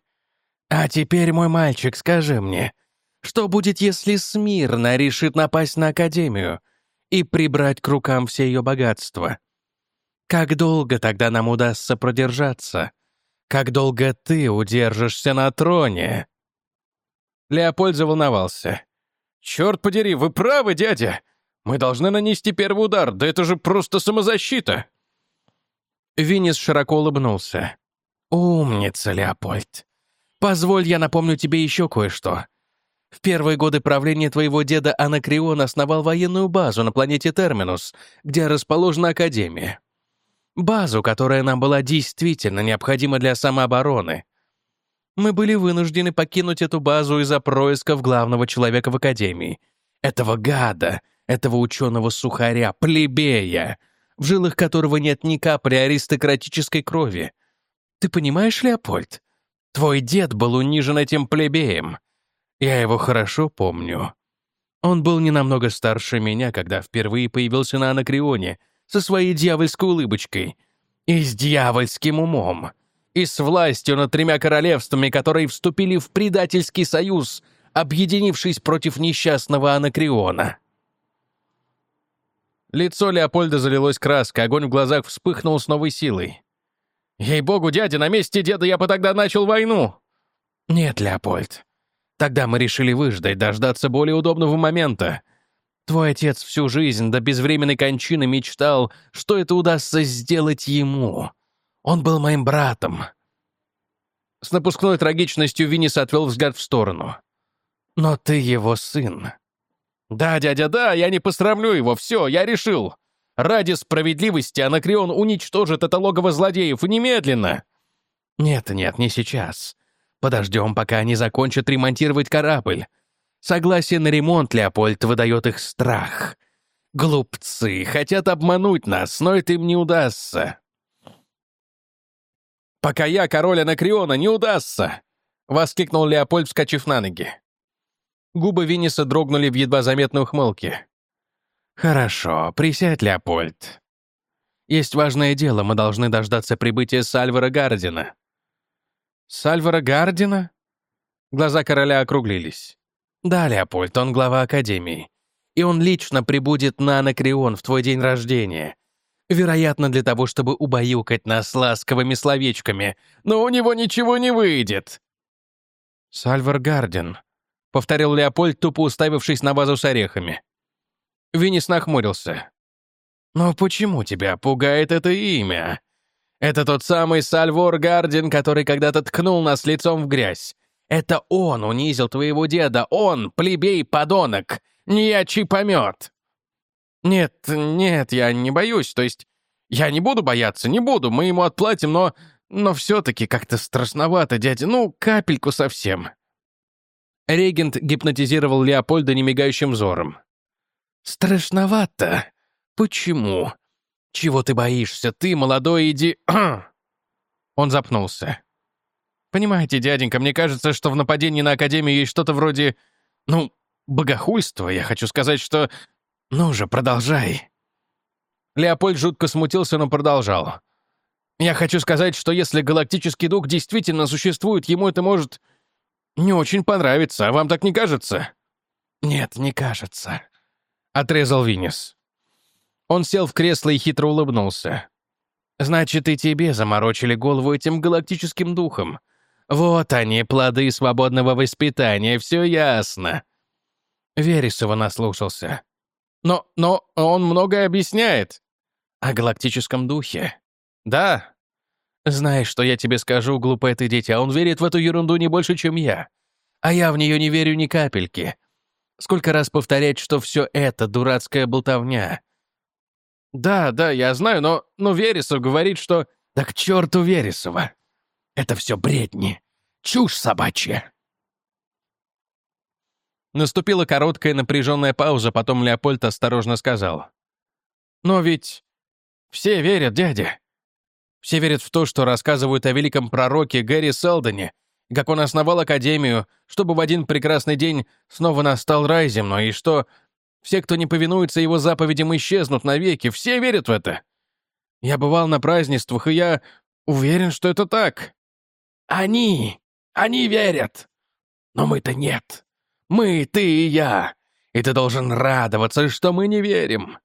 Speaker 1: «А теперь, мой мальчик, скажи мне, что будет, если Смирна решит напасть на Академию и прибрать к рукам все ее богатства? Как долго тогда нам удастся продержаться?» Как долго ты удержишься на троне?»
Speaker 2: Леопольд заволновался. «Черт подери, вы правы, дядя! Мы должны нанести первый удар, да это же просто самозащита!»
Speaker 1: Виннис широко улыбнулся. Умница, Леопольд. Позволь, я напомню тебе еще кое-что. В первые годы правления твоего деда Анакрион основал военную базу на планете Терминус, где расположена Академия. Базу, которая нам была действительно необходима для самообороны. Мы были вынуждены покинуть эту базу из-за происков главного человека в Академии. Этого гада, этого ученого-сухаря, плебея, в жилах которого нет ни капли аристократической крови. Ты понимаешь, Леопольд? Твой дед был унижен этим плебеем. Я его хорошо помню. Он был не намного старше меня, когда впервые появился на Анакреоне со своей дьявольской улыбочкой и с дьявольским умом, и с властью над тремя королевствами, которые вступили в предательский союз, объединившись против несчастного Анакреона. Лицо Леопольда залилось краской, огонь в глазах вспыхнул с новой силой. «Ей-богу, дядя, на месте деда я бы тогда начал войну!» «Нет, Леопольд. Тогда мы решили выждать, дождаться более удобного момента. Твой отец всю жизнь до безвременной кончины мечтал, что это удастся сделать ему. Он был моим братом». С напускной трагичностью Виннис отвел взгляд в сторону. «Но ты его сын. «Да, дядя, да, я не посрамлю его, все, я решил. Ради справедливости Анакреон уничтожит это логово злодеев немедленно». «Нет, нет, не сейчас. Подождем, пока они закончат ремонтировать корабль. Согласие на ремонт, Леопольд, выдает их страх. Глупцы, хотят обмануть нас, но это им не удастся». «Пока я король Анакреона, не удастся!» — воскликнул Леопольд, вскочив на ноги. Губы Винниса дрогнули в едва заметной ухмылке. «Хорошо, присядь, Леопольд. Есть важное дело, мы должны дождаться прибытия Сальвара Гардина». «Сальвара Гардина?» Глаза короля округлились. «Да, Леопольд, он глава Академии. И он лично прибудет на Анакреон в твой день рождения. Вероятно, для того, чтобы убаюкать нас ласковыми словечками. Но у него ничего не выйдет». «Сальвар Гардин», — повторил Леопольд, тупо уставившись на вазу с орехами. Винис нахмурился. «Но почему тебя пугает это имя? Это тот самый Сальвор Гардин, который когда-то ткнул нас лицом в грязь. Это он унизил твоего деда, он, плебей-подонок, неячий помет!» «Нет, нет, я не боюсь, то есть я не буду бояться, не буду, мы ему отплатим, но... Но все-таки как-то страшновато, дядя, ну, капельку совсем». Регент гипнотизировал Леопольда немигающим взором. «Страшновато. Почему? Чего ты боишься? Ты, молодой, иди...» Он запнулся. «Понимаете, дяденька, мне кажется, что в нападении на Академию есть что-то вроде... Ну, богохульства. Я хочу сказать, что... Ну же, продолжай». Леопольд жутко смутился, но продолжал. «Я хочу сказать, что если галактический дух действительно существует, ему это может не очень понравится, а вам так не кажется?» «Нет, не кажется», — отрезал Винис. Он сел в кресло и хитро улыбнулся. «Значит, и тебе заморочили голову этим галактическим духом. Вот они, плоды свободного воспитания, все ясно». Вересова наслушался. «Но, но он многое объясняет». «О галактическом духе?» «Да, знаешь, что я тебе скажу, глупое ты дитя, он верит в эту ерунду не больше, чем я. А я в нее не верю ни капельки. Сколько раз повторять, что все это дурацкая болтовня? Да, да, я знаю, но, но Вересов говорит, что... Да к черту Вересова! Это все бредни. Чушь собачья. Наступила короткая напряженная пауза, потом Леопольд осторожно сказал. «Но ведь все верят, дядя. Все верят в то, что рассказывают о великом пророке Гэри Селдоне, как он основал Академию, чтобы в один прекрасный день снова настал рай земной, и что все, кто не повинуется его заповедям, исчезнут навеки. Все верят в это. Я бывал на празднествах, и я уверен, что это так. Они, они верят. Но мы-то нет. Мы, ты и я. И ты должен радоваться, что мы не верим.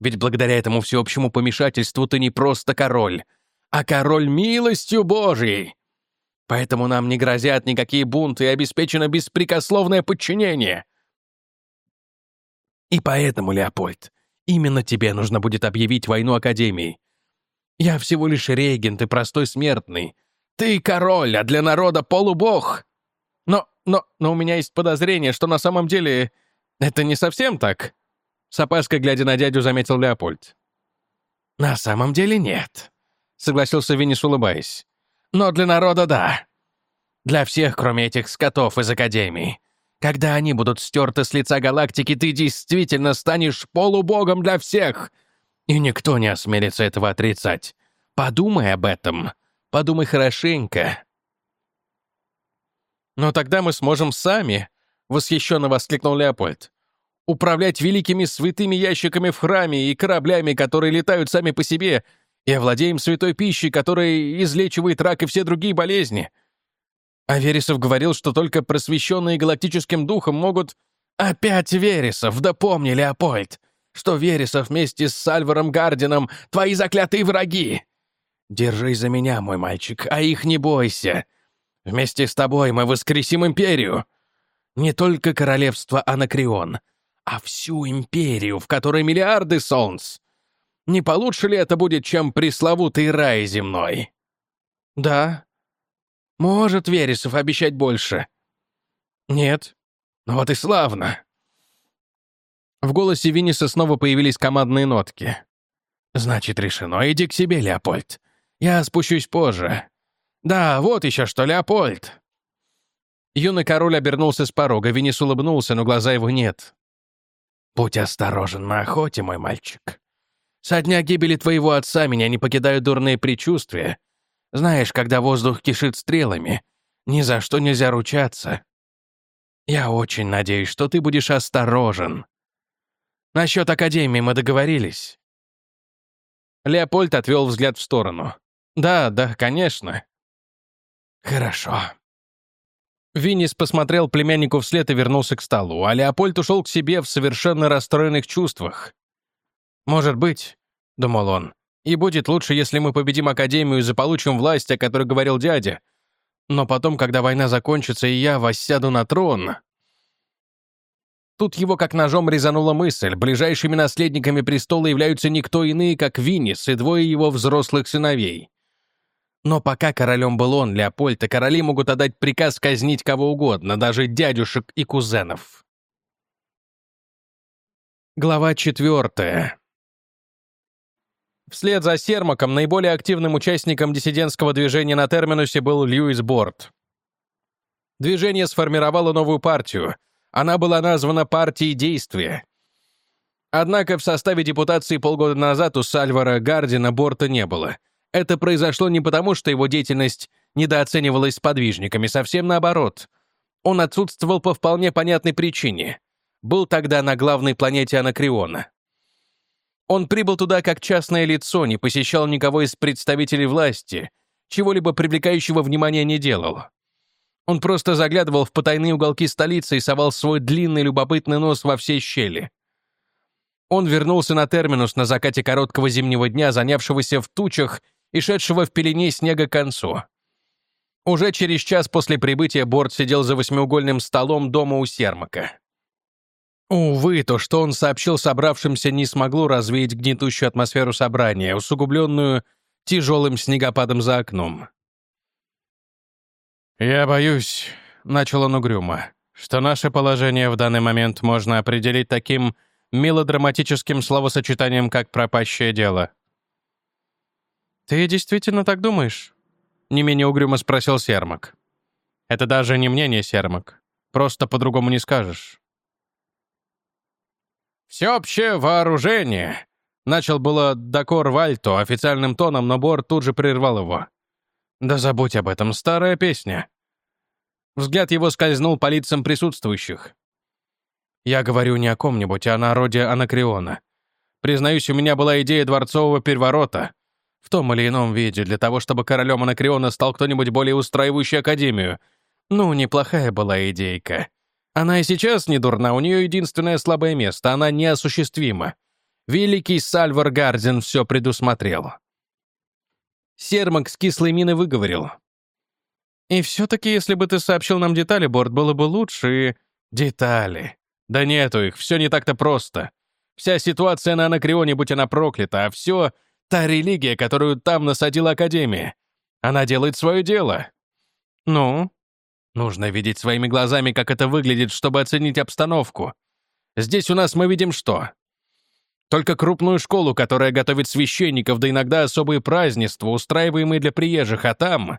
Speaker 1: Ведь благодаря этому всеобщему помешательству ты не просто король, а король милостью Божией. Поэтому нам не грозят никакие бунты и обеспечено беспрекословное подчинение. И поэтому, Леопольд, именно тебе нужно будет объявить войну Академии. Я всего лишь регент и простой смертный. Ты король, а для народа полубог.
Speaker 2: Но, но, у меня есть подозрение, что на самом деле это не совсем так. С опаской, глядя на дядю, заметил Леопольд.
Speaker 1: На самом деле нет, согласился Виннис, улыбаясь. Но для народа — да. Для всех, кроме этих скотов из Академии. Когда они будут стерты с лица галактики, ты действительно станешь полубогом для всех. И никто не осмелится этого отрицать. Подумай об этом. Подумай хорошенько.
Speaker 2: «Но тогда мы сможем сами», — восхищенно воскликнул Леопольд, «управлять великими святыми ящиками в храме и кораблями, которые летают сами по себе, и овладеем святой пищей, которая излечивает рак и все другие болезни. А Вересов говорил, что только просвещенные галактическим духом могут...
Speaker 1: Опять Вересов, да помни, Леопольд, что Вересов вместе с Сальваром Гардином — твои заклятые враги. Держись за меня, мой мальчик, а их не бойся. Вместе с тобой мы воскресим империю. Не только королевство Анакрион, а всю империю, в которой миллиарды солнц. Не получше ли это будет, чем пресловутый рай земной?
Speaker 2: Да,
Speaker 1: может Вересов обещать больше?
Speaker 2: Нет.
Speaker 1: Ну вот и славно.
Speaker 2: В голосе Винниса снова появились командные нотки.
Speaker 1: «Значит, решено. Иди к себе, Леопольд. Я спущусь позже. Да, вот еще что, Леопольд!»
Speaker 2: Юный король обернулся с порога. Виннис улыбнулся, но глаза его нет.
Speaker 1: «Будь осторожен на охоте, мой мальчик. Со дня гибели твоего отца меня не покидают дурные предчувствия, знаешь, когда воздух кишит стрелами, ни за что нельзя ручаться. Я очень надеюсь, что ты будешь осторожен. Насчет Академии мы договорились».
Speaker 2: Леопольд отвел взгляд в сторону. «Да, да, конечно».
Speaker 1: «Хорошо».
Speaker 2: Виннис посмотрел племяннику вслед и вернулся к столу, а Леопольд ушел к себе в совершенно расстроенных чувствах. «Может быть», — думал он, и будет лучше, если мы победим Академию и заполучим власть, о которой говорил дядя. Но потом, когда война закончится, и я воссяду на трон...» Тут его как ножом резанула мысль. Ближайшими наследниками престола являются никто иные, как Виннис и двое его взрослых сыновей. Но пока королем был он, Леопольд, и короли могут отдать приказ казнить кого угодно, даже дядюшек и кузенов. Глава четвертая. Вслед за Сермаком наиболее активным участником диссидентского движения на терминусе был Льюис Борт. Движение сформировало новую партию. Она была названа «Партией действия». Однако в составе депутации полгода назад у Сальвара Гардина Борта не было. Это произошло не потому, что его деятельность недооценивалась сподвижниками, совсем наоборот. Он отсутствовал по вполне понятной причине. Был тогда на главной планете Анакриона. Он прибыл туда как частное лицо, не посещал никого из представителей власти, чего-либо привлекающего внимания не делал. Он просто заглядывал в потайные уголки столицы и совал свой длинный любопытный нос во все щели. Он вернулся на терминус на закате короткого зимнего дня, занявшегося в тучах и шедшего в пелене снега к концу. Уже через час после прибытия Борт сидел за восьмиугольным столом дома у Сермака. Увы, то, что он сообщил собравшимся, не смогло развеять гнетущую атмосферу собрания, усугубленную тяжелым снегопадом за окном. «Я боюсь», — начал он угрюмо, «что наше положение в данный момент можно определить таким мелодраматическим словосочетанием, как «пропащее дело». «Ты действительно так думаешь?» — не менее угрюмо спросил Сермак. «Это даже не мнение, Сермак. Просто по-другому не скажешь. «Всеобщее вооружение!» Начал было Дакор Вальто официальным тоном, но Бор тут же прервал его. «Да забудь об этом, старая песня». Взгляд его скользнул по лицам присутствующих. «Я говорю не о ком-нибудь, а о народе Анакриона. Признаюсь, у меня была идея дворцового переворота. В том или ином виде, для того, чтобы королем Анакриона стал кто-нибудь более устраивающий Академию. Ну, неплохая была идейка. Она и сейчас не дурна, у нее единственное слабое место, она неосуществима. Великий Сальвар Гардин все предусмотрел. Сермак с кислой миной выговорил. «И все-таки, если бы ты сообщил нам детали, Борт, было бы лучше и...» «Детали. Да нету их, все не так-то просто. Вся ситуация на Анакреоне, будь она проклята, а все — та религия, которую там насадила Академия.
Speaker 1: Она делает свое дело.
Speaker 2: Ну?
Speaker 1: Нужно видеть своими глазами, как это выглядит, чтобы оценить обстановку. Здесь у нас мы видим что? Только крупную школу, которая готовит священников, да иногда особые празднества, устраиваемые для приезжих, а там...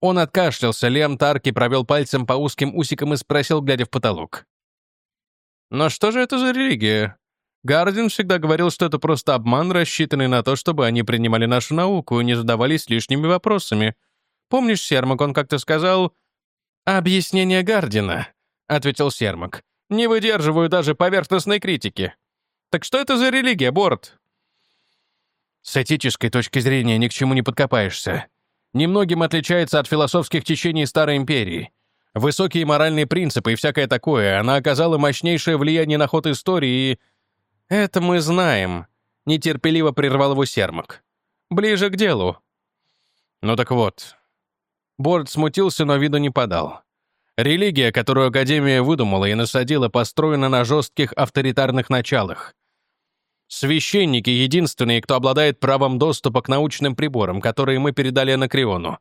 Speaker 1: Он откашлялся, Лем Тарки провел пальцем по узким усикам и спросил, глядя в потолок.
Speaker 2: «Но что же это за религия? Гардин всегда говорил, что это просто обман, рассчитанный на то, чтобы они принимали нашу науку и не задавались лишними вопросами. Помнишь, Сермак, он как-то сказал... «Объяснение Гардина», — ответил Сермак. «Не выдерживаю даже поверхностной критики. Так что это за религия, Борт?»
Speaker 1: С этической точки зрения ни к чему не подкопаешься. Немногим отличается от философских течений Старой Империи. Высокие моральные принципы и всякое такое, она оказала мощнейшее влияние на ход истории и...
Speaker 2: «Это мы знаем», — нетерпеливо прервал его Сермак. «Ближе к делу».
Speaker 1: «Ну так вот, Борд смутился, но виду не подал. Религия, которую Академия выдумала и насадила, построена на жестких авторитарных началах. Священники — единственные, кто обладает правом доступа к научным приборам, которые мы передали Анакреону,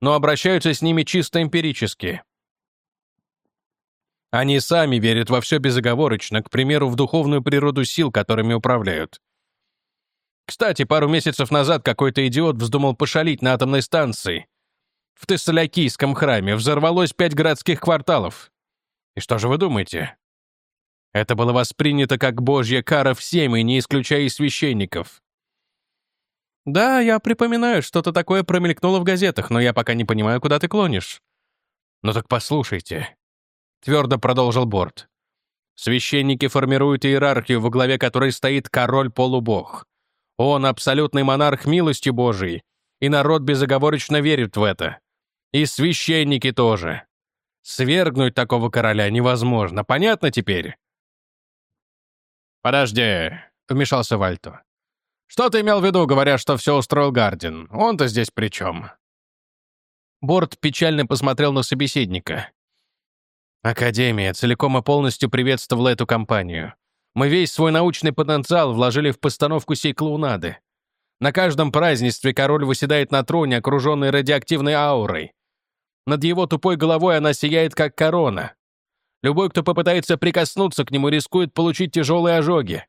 Speaker 1: но обращаются с ними чисто эмпирически. Они сами верят во все безоговорочно, к примеру, в духовную природу сил, которыми управляют. Кстати, пару месяцев назад какой-то идиот вздумал пошалить на атомной станции — в Тессалякийском храме взорвалось пять городских кварталов. И что же вы думаете? Это было воспринято как божья кара всем, и не исключая и священников.
Speaker 2: Да, я припоминаю, что-то такое промелькнуло в газетах, но я пока не понимаю, куда ты клонишь.
Speaker 1: Ну так послушайте. Твердо продолжил Борт. Священники формируют иерархию, во главе которой стоит король-полубог. Он абсолютный монарх милости Божией, и народ безоговорочно верит в это. И священники тоже. Свергнуть такого короля невозможно. Понятно теперь?
Speaker 2: «Подожди», — вмешался Вальто. «Что ты имел в виду, говоря, что все устроил Гардин? Он-то здесь при чем?»
Speaker 1: Борт печально посмотрел на собеседника. «Академия целиком и полностью приветствовала эту кампанию. Мы весь свой научный потенциал вложили в постановку сей клоунады. На каждом празднестве король выседает на троне, окруженный радиоактивной аурой. Над его тупой головой она сияет, как корона. Любой, кто попытается прикоснуться к нему, рискует получить тяжелые ожоги.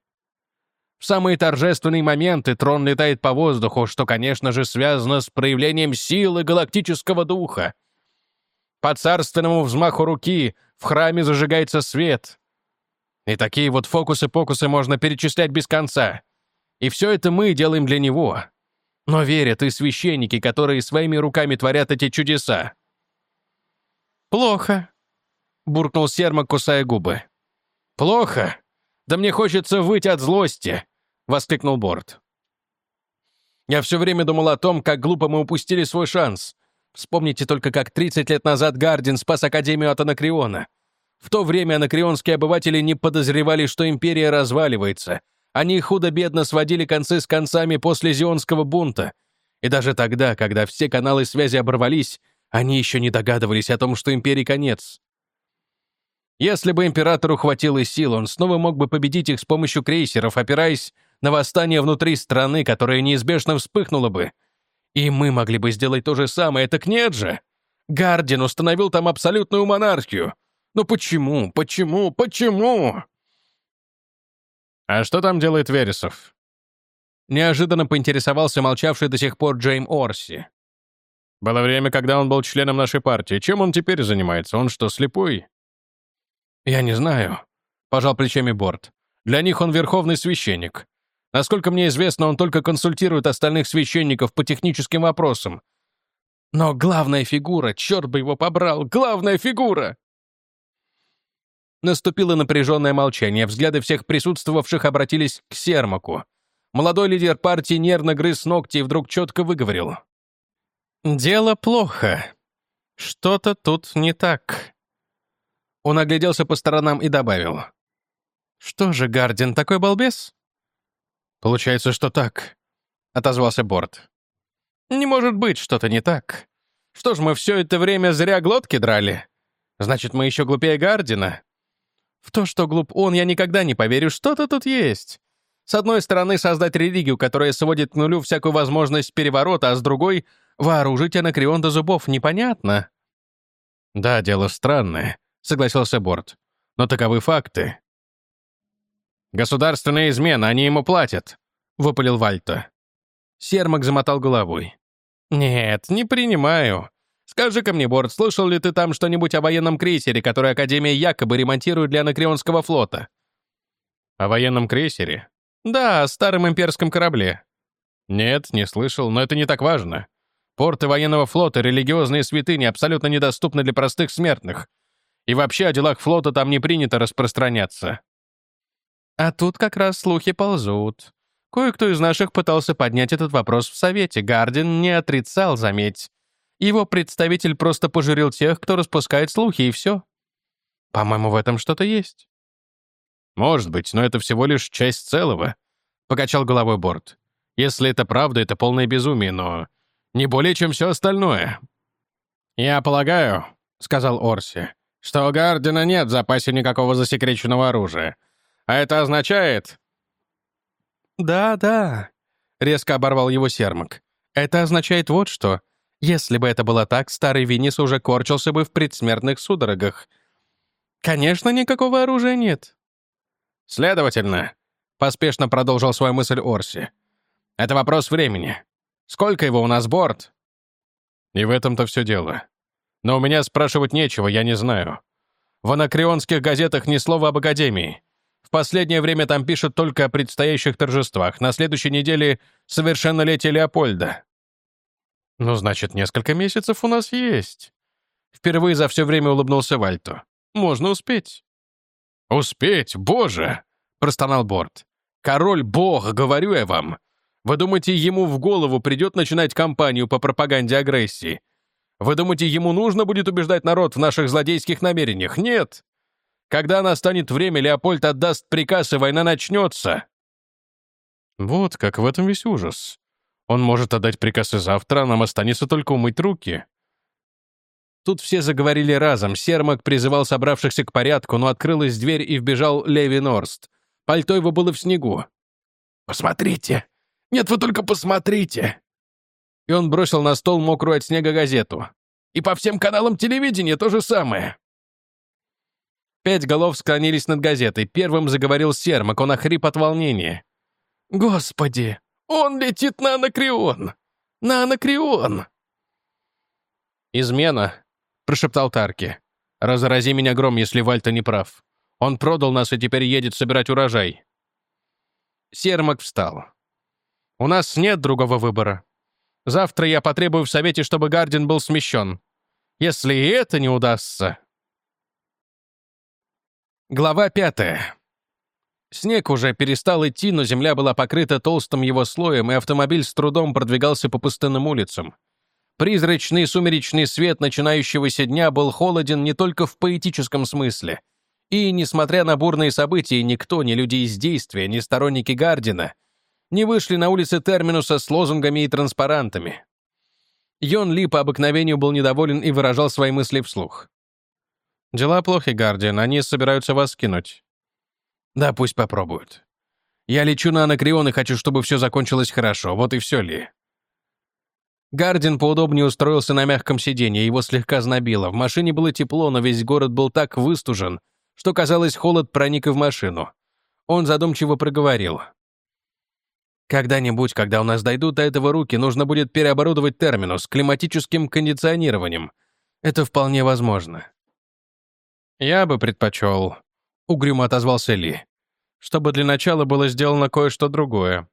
Speaker 1: В самые торжественные моменты трон летает по воздуху, что, конечно же, связано с проявлением силы галактического духа. По царственному взмаху руки в храме зажигается свет. И такие вот фокусы-покусы можно перечислять без конца. И все это мы делаем для него. Но верят и священники, которые своими руками творят эти чудеса.
Speaker 2: «Плохо», — буркнул Сермак, кусая губы.
Speaker 1: «Плохо? Да мне хочется выйти от злости!» — воскликнул Борт. «Я все время думал о том, как глупо мы упустили свой шанс. Вспомните только, как 30 лет назад Гардин спас Академию от Анакреона. В то время анакреонские обыватели не подозревали, что империя разваливается. Они худо-бедно сводили концы с концами после Зионского бунта. И даже тогда, когда все каналы связи оборвались, они еще не догадывались о том, что империи конец. Если бы императору хватило сил, он снова мог бы победить их с помощью крейсеров, опираясь на восстание внутри страны, которое неизбежно вспыхнуло бы. И мы могли бы сделать то же самое, так нет же. Гардин установил там абсолютную монархию. Но почему, почему, почему?
Speaker 2: А что там делает Вересов?
Speaker 1: Неожиданно поинтересовался молчавший до сих пор Джейм Орси.
Speaker 2: Было время, когда он был членом нашей партии. Чем он теперь занимается? Он что, слепой?
Speaker 1: Я не знаю, пожал плечами Борт. Для них он верховный священник. Насколько мне известно, он только консультирует остальных священников по техническим вопросам. Но главная фигура, черт бы его побрал, главная фигура! Наступило напряженное молчание, взгляды всех присутствовавших обратились к Сермаку. Молодой лидер партии нервно грыз ногти и вдруг четко выговорил. «Дело плохо. Что-то тут не так». Он огляделся по сторонам и добавил. «Что же, Гардин, такой балбес?» «Получается, что так», — отозвался Борт. «Не может быть что-то не так. Что ж, мы все это время зря глотки драли? Значит, мы еще глупее Гардина?» «В то, что глуп он, я никогда не поверю. Что-то тут есть. С одной стороны, создать религию, которая сводит к нулю всякую возможность переворота, а с другой — вооружить анакреон до зубов. Непонятно.
Speaker 2: «Да, дело странное», — согласился Борт. «Но таковы факты». «Государственная измена, они ему платят», — выпалил Вальто.
Speaker 1: Сермак замотал головой. «Нет, не принимаю. Скажи-ка мне, Борт, слышал ли ты там что-нибудь о военном крейсере, который Академия якобы ремонтирует для Анакреонского флота?»
Speaker 2: «О военном крейсере?»
Speaker 1: «Да, о старом имперском корабле».
Speaker 2: «Нет, не слышал, но это не так важно. Порты военного флота, религиозные святыни абсолютно недоступны для простых смертных. И вообще о делах флота там не принято распространяться».
Speaker 1: «А тут как раз слухи ползут. Кое-кто из наших пытался поднять этот вопрос в Совете. Гардин не отрицал, заметь. Его представитель просто пожурил тех, кто распускает слухи, и все. По-моему, в этом что-то есть».
Speaker 2: «Может быть, но это всего лишь часть целого», — покачал головой Борт. «Если это правда, это полное безумие, но не более, чем все остальное».
Speaker 1: «Я полагаю», — сказал Орси, «что у Гардина нет в запасе никакого засекреченного оружия. А это означает...» «Да, да», — резко оборвал его Сермак. «Это означает вот что. Если бы это было так, старый Винис уже корчился бы в предсмертных судорогах. Конечно, никакого оружия нет». «Следовательно», — поспешно продолжил свою мысль Орси, «это вопрос времени. Сколько его у нас борт?»
Speaker 2: И в этом-то все дело. Но у меня спрашивать нечего, я не знаю. В анакреонских газетах ни слова об Академии. В последнее время там пишут только о предстоящих торжествах. На следующей неделе совершеннолетие Леопольда.
Speaker 1: Ну, значит, несколько месяцев у нас есть. Впервые за все время улыбнулся Вальто. Можно успеть.
Speaker 2: «Успеть, боже!» — простонал Борт.
Speaker 1: «Король-бог, говорю я вам. Вы думаете, ему в голову придет начинать кампанию по пропаганде агрессии? Вы думаете, ему нужно будет убеждать народ в наших злодейских намерениях? Нет. Когда настанет время, Леопольд отдаст приказ, и война начнется».
Speaker 2: Вот как в этом весь ужас. Он может отдать приказ и завтра, а нам останется только умыть руки.
Speaker 1: Тут все заговорили разом. Сермак призывал собравшихся к порядку, но открылась дверь и вбежал Леви Норст. Пальто его было в снегу. «Посмотрите! Нет, вы только посмотрите!» И он бросил на стол мокрую от снега газету. «И по всем каналам телевидения то же самое!» Пять голов склонились над газетой. Первым заговорил Сермак, он охрип от волнения. «Господи! Он летит на Анакреон! На Анакреон!» «Измена!» — прошептал Тарки. «Разрази меня гром, если Вальта не прав. Он продал нас и теперь едет собирать урожай». Сермак встал. «У нас нет другого выбора. Завтра я потребую в Совете, чтобы Гардин был смещен. Если и это не удастся...» Глава пятая. Снег уже перестал идти, но земля была покрыта толстым его слоем, и автомобиль с трудом продвигался по пустынным улицам. Призрачный сумеречный свет начинающегося дня был холоден не только в поэтическом смысле. И, несмотря на бурные события, никто, ни люди из действия, ни сторонники Гардина, не вышли на улицы Терминуса с лозунгами и транспарантами. Йон Ли по обыкновению был недоволен и выражал свои мысли вслух. «Дела плохи, Гардиан, они собираются вас кинуть». «Да, пусть попробуют. Я лечу на Анакреон и хочу, чтобы все закончилось хорошо, вот и все ли». Гардин поудобнее устроился на мягком сиденье, его слегка знобило. В машине было тепло, но весь город был так выстужен, что, казалось, холод проник и в машину. Он задумчиво проговорил. «Когда-нибудь, когда у нас дойдут до этого руки, нужно будет переоборудовать терминус климатическим кондиционированием. Это вполне возможно. «Я бы предпочел», — угрюмо отозвался Ли, «чтобы для начала было сделано кое-что другое.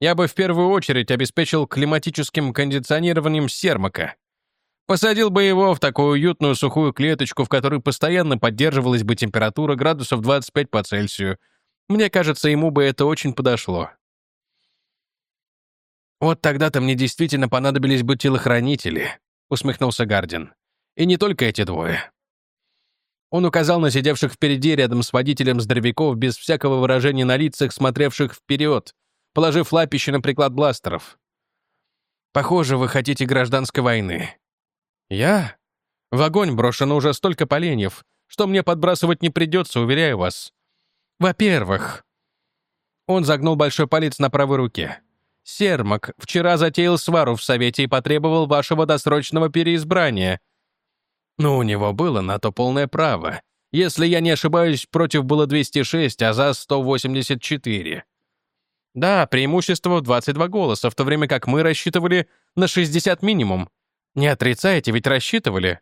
Speaker 1: Я бы в первую очередь обеспечил климатическим кондиционированием сермака. Посадил бы его в такую уютную сухую клеточку, в которой постоянно поддерживалась бы температура градусов 25 по Цельсию. Мне кажется, ему бы это очень подошло. «Вот тогда-то мне действительно понадобились бы телохранители», — усмехнулся Гардин. «И не только эти двое. Он указал на сидевших впереди рядом с водителем здоровяков без всякого выражения на лицах, смотревших вперед, положив лапище на приклад бластеров. «Похоже, вы хотите гражданской войны». «Я? В огонь брошено уже столько поленьев, что мне подбрасывать не придется, уверяю вас. Во-первых...» Он загнул большой палец на правой руке. «Сермак вчера затеял свару в Совете и потребовал вашего досрочного переизбрания». «Ну, у него было на то полное право. Если я не ошибаюсь, против было 206, а за 184. Да, преимущество в 22 голоса, в то время как мы рассчитывали на 60 минимум. Не отрицаете, ведь рассчитывали?»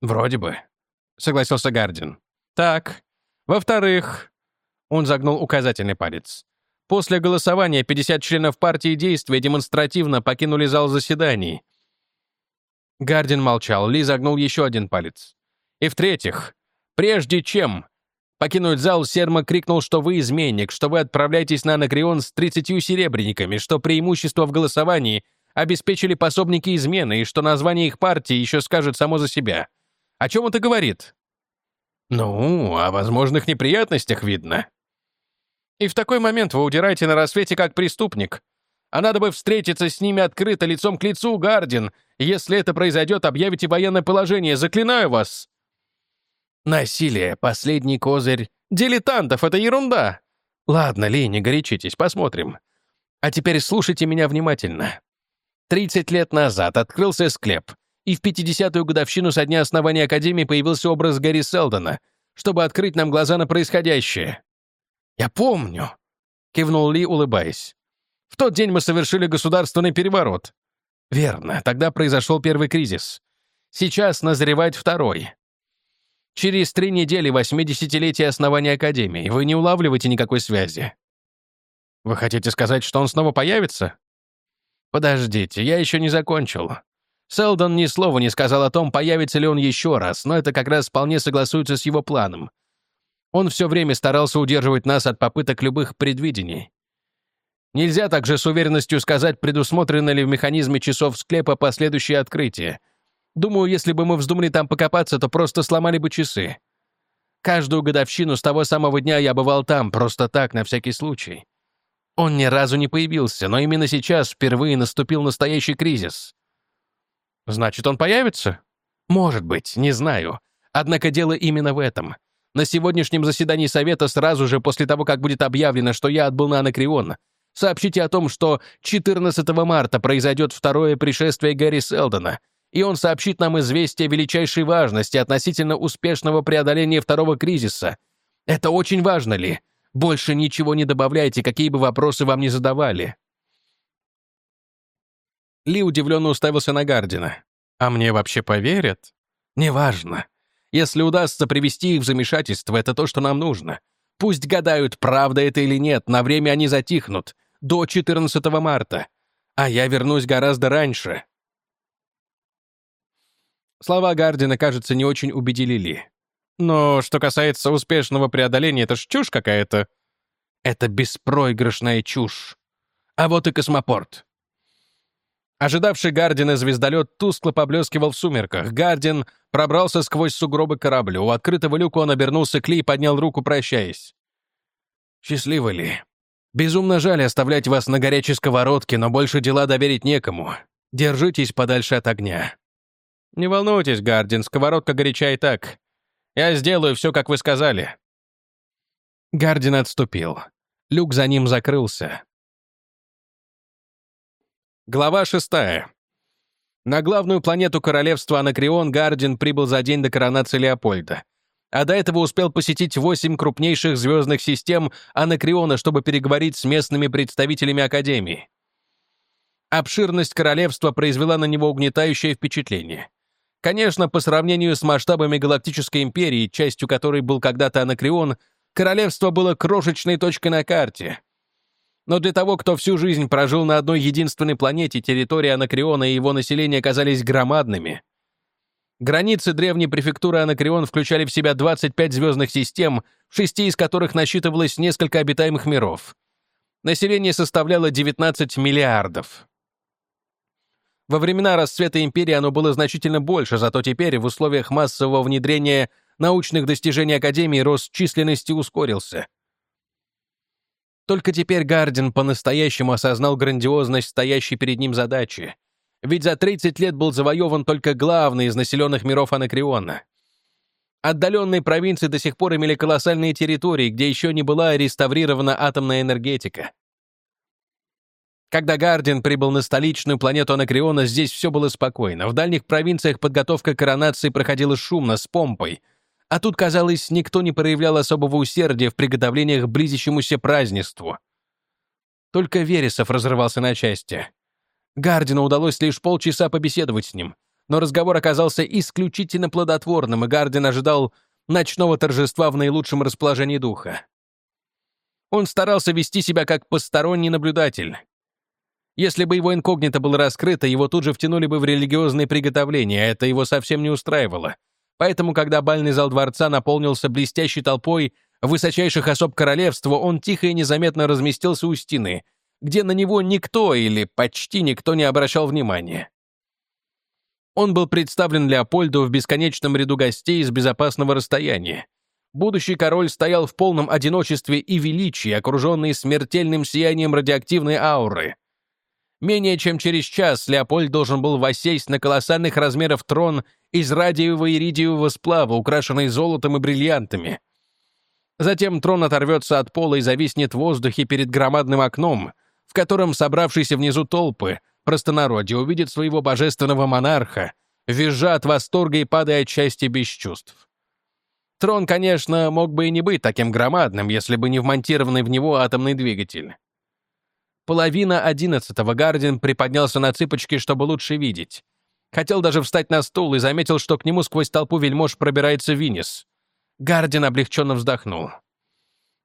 Speaker 1: «Вроде бы», — согласился Гардин. «Так. Во-вторых...» Он загнул указательный палец. После голосования 50 членов партии действия демонстративно покинули зал заседаний. Гардин молчал, Ли загнул еще один палец. И в-третьих, прежде чем покинуть зал, Серма крикнул, что вы изменник, что вы отправляетесь на Анакреон с 30 серебряниками, что преимущество в голосовании обеспечили пособники измены и что название их партии еще скажет само за себя. О чем это говорит? Ну, о возможных неприятностях видно. И в такой момент вы удираете на рассвете как преступник. А надо бы встретиться с ними открыто, лицом к лицу, Гардин. Если это произойдет, объявите военное положение, заклинаю вас. Насилие — последний козырь. Дилетантов — это ерунда. Ладно, Ли, не горячитесь, посмотрим. А теперь слушайте меня внимательно. 30 лет назад открылся склеп, и в 50-ю годовщину со дня основания Академии появился образ Гарри Селдона, чтобы открыть нам глаза на происходящее. «Я помню», — кивнул Ли, улыбаясь. «В тот день мы совершили государственный переворот». «Верно, тогда произошел первый кризис. Сейчас назревает второй. Через три недели 80-летие основания Академии. Вы не улавливаете никакой связи». «Вы хотите сказать, что он снова появится?» «Подождите, я еще не закончил. Селдон ни слова не сказал о том, появится ли он еще раз, но это как раз вполне согласуется с его планом. Он все время старался удерживать нас от попыток любых предвидений. Нельзя также с уверенностью сказать, предусмотрено ли в механизме часов склепа последующее открытие. Думаю, если бы мы вздумали там покопаться, то просто сломали бы часы. Каждую годовщину с того самого дня я бывал там, просто так, на всякий случай. Он ни разу не появился, но именно сейчас впервые наступил настоящий кризис. Значит, он появится? Может быть, не знаю. Однако дело именно в этом — на сегодняшнем заседании Совета сразу же после того, как будет объявлено, что я отбыл на Анакреон, сообщите о том, что 14 марта произойдет второе пришествие Гэри Селдона, и он сообщит нам известие величайшей важности относительно успешного преодоления второго кризиса. Это очень важно ли? Больше ничего не добавляйте, какие бы вопросы вам ни задавали». Ли удивленно уставился на Гардина. «А мне вообще поверят?» «Неважно. Если удастся привести их в замешательство, это то, что нам нужно. Пусть гадают, правда это или нет, на время они затихнут. До 14 марта. А я вернусь гораздо раньше. Слова Гардина, кажется, не очень убедили Ли. Но что касается успешного преодоления, это ж чушь какая-то. Это беспроигрышная чушь. А вот и космопорт. Ожидавший Гардина звездолет тускло поблескивал в сумерках. Гардин пробрался сквозь сугробы кораблю. У открытого люка он обернулся к Ли и поднял руку, прощаясь. «Счастливы ли? Безумно жаль оставлять вас на горячей сковородке, но больше дела доверить некому. Держитесь подальше от огня». «Не волнуйтесь, Гардин, сковородка горяча и так. Я сделаю все, как вы сказали». Гардин отступил. Люк за ним закрылся. Глава шестая. На главную планету королевства Анакреон Гардин прибыл за день до коронации Леопольда. А до этого успел посетить восемь крупнейших звездных систем Анакреона, чтобы переговорить с местными представителями Академии. Обширность королевства произвела на него угнетающее впечатление. Конечно, по сравнению с масштабами Галактической империи, частью которой был когда-то Анакреон, королевство было крошечной точкой на карте — но для того, кто всю жизнь прожил на одной единственной планете, территория Анакреона и его население казались громадными. Границы древней префектуры Анакреон включали в себя 25 звездных систем, в шести из которых насчитывалось несколько обитаемых миров. Население составляло 19 миллиардов. Во времена расцвета империи оно было значительно больше, зато теперь в условиях массового внедрения научных достижений Академии рост численности ускорился. Только теперь Гардин по-настоящему осознал грандиозность стоящей перед ним задачи. Ведь за 30 лет был завоеван только главный из населенных миров Анакреона. Отдаленные провинции до сих пор имели колоссальные территории, где еще не была реставрирована атомная энергетика. Когда Гардин прибыл на столичную планету Анакриона, здесь все было спокойно. В дальних провинциях подготовка коронации проходила шумно, с помпой. А тут, казалось, никто не проявлял особого усердия в приготовлениях к близящемуся празднеству. Только Вересов разрывался на части. Гардину удалось лишь полчаса побеседовать с ним, но разговор оказался исключительно плодотворным, и Гардин ожидал ночного торжества в наилучшем расположении духа. Он старался вести себя как посторонний наблюдатель. Если бы его инкогнито было раскрыто, его тут же втянули бы в религиозные приготовления, а это его совсем не устраивало. Поэтому, когда бальный зал дворца наполнился блестящей толпой высочайших особ королевства, он тихо и незаметно разместился у стены — где на него никто или почти никто не обращал внимания. Он был представлен Леопольду в бесконечном ряду гостей с безопасного расстояния. Будущий король стоял в полном одиночестве и величии, окруженный смертельным сиянием радиоактивной ауры. Менее чем через час Леопольд должен был воссесть на колоссальных размеров трон из радиевого иридиевого сплава, украшенный золотом и бриллиантами. Затем трон оторвется от пола и зависнет в воздухе перед громадным окном — в котором собравшиеся внизу толпы, простонародье, увидят своего божественного монарха, визжа от восторга и падая от счастья без чувств. Трон, конечно, мог бы и не быть таким громадным, если бы не вмонтированный в него атомный двигатель. Половина одиннадцатого Гардин приподнялся на цыпочки, чтобы лучше видеть. Хотел даже встать на стул и заметил, что к нему сквозь толпу вельмож пробирается Винис. Гардин облегченно вздохнул.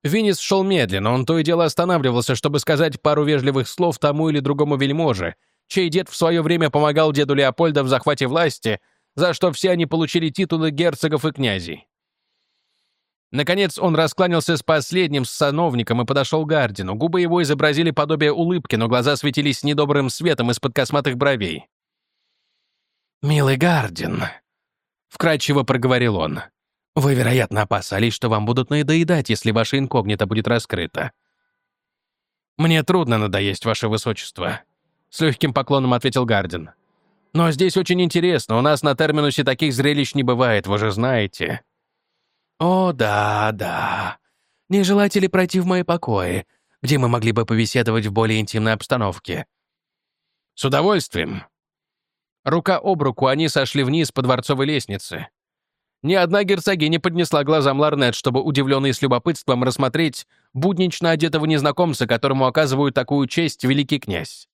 Speaker 1: Винис шел медленно, он то и дело останавливался, чтобы сказать пару вежливых слов тому или другому вельможе, чей дед в свое время помогал деду Леопольда в захвате власти, за что все они получили титулы герцогов и князей. Наконец он раскланялся с последним сановником и подошел к Гардину. Губы его изобразили подобие улыбки, но глаза светились недобрым светом из-под косматых бровей. «Милый Гардин», — вкрадчиво проговорил он, вы, вероятно, опасались, что вам будут надоедать, если ваше инкогнито будет раскрыто. Мне трудно надоесть, ваше высочество, с легким поклоном ответил Гардин. Но здесь очень интересно, у нас на терминусе таких зрелищ не бывает, вы же знаете. О, да, да. Не желаете ли пройти в мои покои, где мы могли бы побеседовать в более интимной обстановке? С удовольствием. Рука об руку они сошли вниз по дворцовой лестнице. Ни одна герцогиня поднесла глазам Ларнет, чтобы, удивленный с любопытством, рассмотреть буднично одетого незнакомца, которому оказывают такую честь великий князь.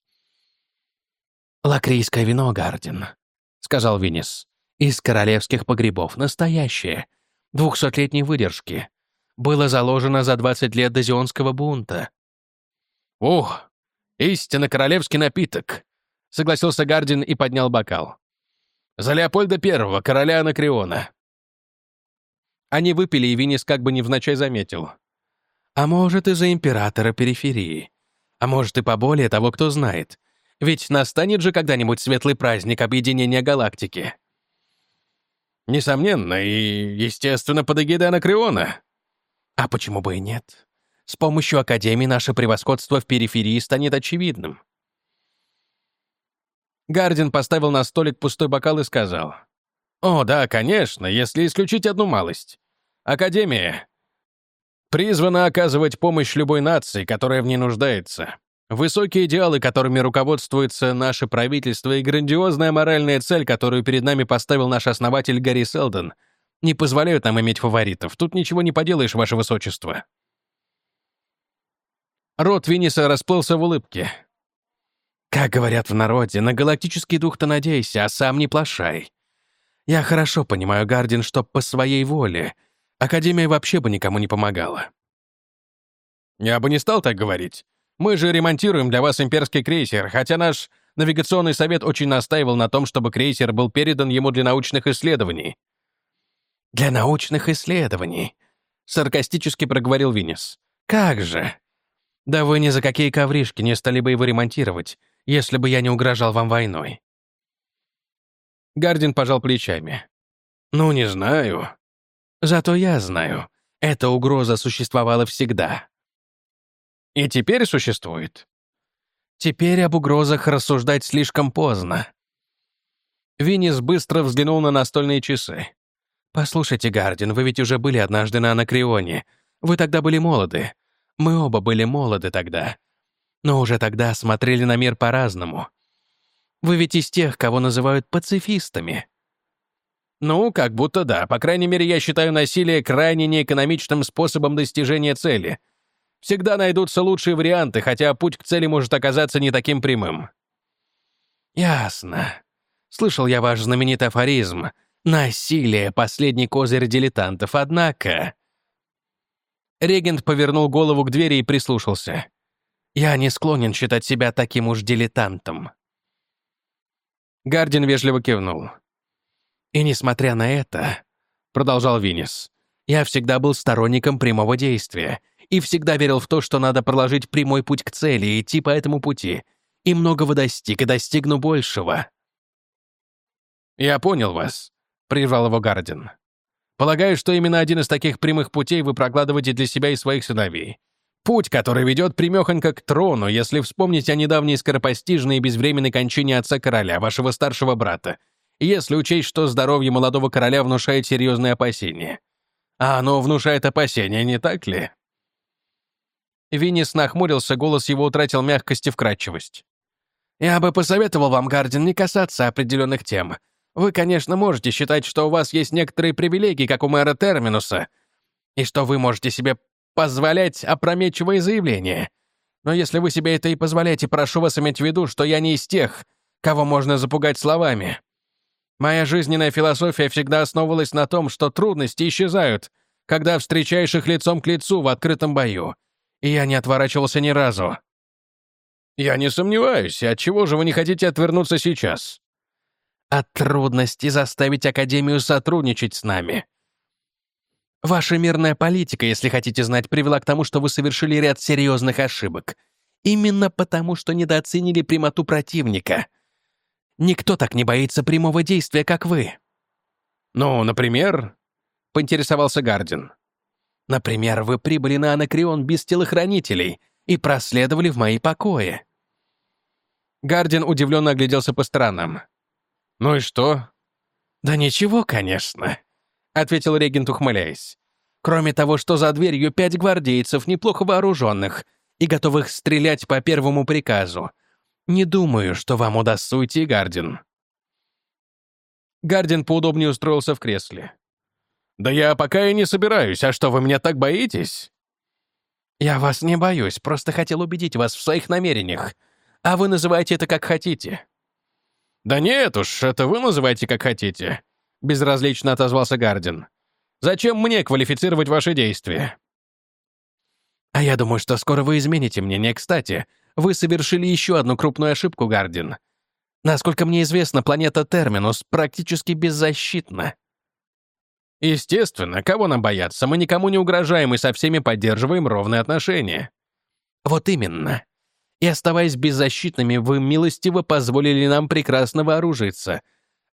Speaker 1: «Лакрийское вино, Гардин», — сказал Винис. «Из королевских погребов, настоящее, двухсотлетней выдержки. Было заложено за 20 лет до Зионского бунта». «Ух, истинно королевский напиток», — согласился Гардин и поднял бокал. «За Леопольда I, короля Анакреона». Они выпили, и Винис как бы невзначай заметил. А может, и за императора периферии. А может, и поболее того, кто знает. Ведь настанет же когда-нибудь светлый праздник объединения галактики. Несомненно, и, естественно, под эгидой Анакреона. А почему бы и нет? С помощью Академии наше превосходство в периферии станет очевидным. Гардин поставил на столик пустой бокал и сказал. «О, да, конечно, если исключить одну малость. Академия призвана оказывать помощь любой нации, которая в ней нуждается. Высокие идеалы, которыми руководствуется наше правительство, и грандиозная моральная цель, которую перед нами поставил наш основатель Гарри Селдон, не позволяют нам иметь фаворитов. Тут ничего не поделаешь, ваше высочество. Рот Винниса расплылся в улыбке. Как говорят в народе, на галактический дух-то надейся, а сам не плашай. Я хорошо понимаю, Гардин, что по своей воле — Академия вообще бы никому не помогала. Я бы не стал так говорить. Мы же ремонтируем для вас имперский крейсер, хотя наш навигационный совет очень настаивал на том, чтобы крейсер был передан ему для научных исследований. «Для научных исследований», — саркастически проговорил Винис. «Как же! Да вы ни за какие ковришки не стали бы его ремонтировать, если бы я не угрожал вам войной». Гардин пожал плечами. «Ну, не знаю. Зато я знаю, эта угроза существовала всегда. И теперь существует. Теперь об угрозах рассуждать слишком поздно. Винис быстро взглянул на настольные часы. «Послушайте, Гардин, вы ведь уже были однажды на Анакреоне. Вы тогда были молоды. Мы оба были молоды тогда. Но уже тогда смотрели на мир по-разному. Вы ведь из тех, кого называют пацифистами».
Speaker 2: «Ну, как будто да. По крайней мере, я считаю насилие крайне неэкономичным способом достижения цели. Всегда найдутся лучшие варианты, хотя путь к цели может оказаться не таким прямым».
Speaker 1: «Ясно. Слышал я ваш знаменитый афоризм — Насилие — последний козырь дилетантов, однако... Регент повернул голову к двери и прислушался. «Я не склонен считать себя таким уж дилетантом». Гардин вежливо кивнул. «И несмотря на это», — продолжал Винис, «я всегда был сторонником прямого действия и всегда верил в то, что надо проложить прямой путь к цели и идти по этому пути, и многого достиг, и достигну большего».
Speaker 2: «Я понял вас», прервал его Гардин. «Полагаю, что именно один из таких прямых путей вы прокладываете для себя и своих сыновей. Путь, который ведет примехонько к трону, если вспомнить о недавней скоропостижной и безвременной кончине отца короля, вашего старшего брата, если учесть, что здоровье молодого короля внушает серьезные опасения. А оно внушает опасения, не так ли?» Виннис нахмурился, голос его утратил мягкость и вкрадчивость. «Я бы посоветовал вам, Гардин, не касаться определенных тем. Вы, конечно, можете считать, что у вас есть некоторые привилегии, как у мэра Терминуса, и что вы можете себе позволять опрометчивые заявления. Но если вы себе это и позволяете, прошу вас иметь в виду, что я не из тех, кого можно запугать словами. Моя жизненная философия всегда основывалась на том, что трудности исчезают, когда встречаешь их лицом к лицу в открытом бою. И я не отворачивался ни разу. Я не сомневаюсь, от чего же вы не хотите отвернуться сейчас? от трудности заставить Академию сотрудничать с нами. Ваша мирная политика, если хотите знать, привела к тому, что вы совершили ряд серьезных ошибок. Именно потому, что недооценили прямоту противника. Никто так не боится прямого действия, как вы. «Ну, например?» — поинтересовался Гардин. «Например, вы прибыли на Анакреон без телохранителей и проследовали в мои покои». Гардин удивленно огляделся по сторонам. «Ну и что?» «Да ничего, конечно», — ответил регент, ухмыляясь. «Кроме того, что за дверью пять гвардейцев, неплохо вооруженных и готовых стрелять по первому приказу. Не думаю, что вам удастся уйти, Гардин». Гардин поудобнее устроился в кресле. «Да я пока и не собираюсь, а что, вы меня так боитесь?» «Я вас не боюсь, просто хотел убедить вас в своих намерениях, а вы называете это как хотите. «Да нет уж, это вы называйте как хотите», — безразлично отозвался Гардин. «Зачем мне квалифицировать ваши действия?» «А я думаю, что скоро вы измените мнение. Кстати, вы совершили еще одну крупную ошибку, Гардин. Насколько мне известно, планета Терминус практически беззащитна». «Естественно, кого нам бояться? Мы никому не угрожаем и со всеми поддерживаем ровные отношения». «Вот именно. И оставаясь беззащитными, вы милостиво позволили нам прекрасно вооружиться.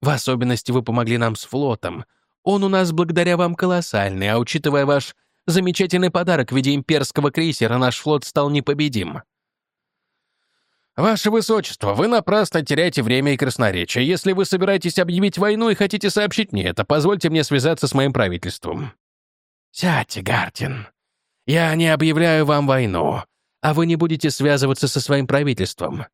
Speaker 2: В особенности вы помогли нам с флотом. Он у нас благодаря вам колоссальный, а учитывая ваш замечательный подарок в виде имперского крейсера, наш флот стал непобедим. «Ваше Высочество, вы напрасно теряете время и красноречие. Если вы собираетесь объявить войну и хотите сообщить мне это, позвольте мне связаться с моим правительством». «Сядьте, Гартин. Я не объявляю вам войну а вы не будете связываться со своим правительством.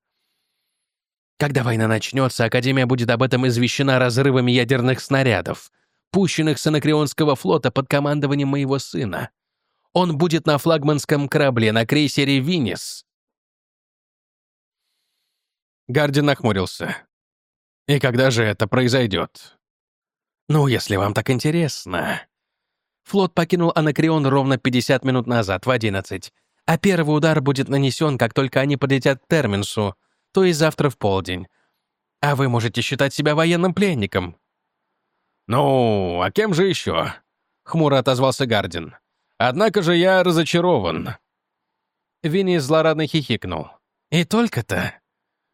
Speaker 2: Когда война начнется, Академия будет об этом извещена разрывами ядерных снарядов, пущенных с Анакреонского флота под командованием моего сына. Он будет на флагманском корабле на крейсере «Винис». Гардин нахмурился. «И когда же это произойдет?» «Ну, если вам так интересно...» Флот покинул Анакреон ровно 50 минут назад, в 11, а первый удар будет нанесен, как только они подлетят к Терминсу, то есть завтра в полдень. А вы можете считать себя военным пленником». «Ну, а кем же еще?» — хмуро отозвался Гардин. «Однако же я разочарован». Винни злорадно хихикнул. «И только-то?»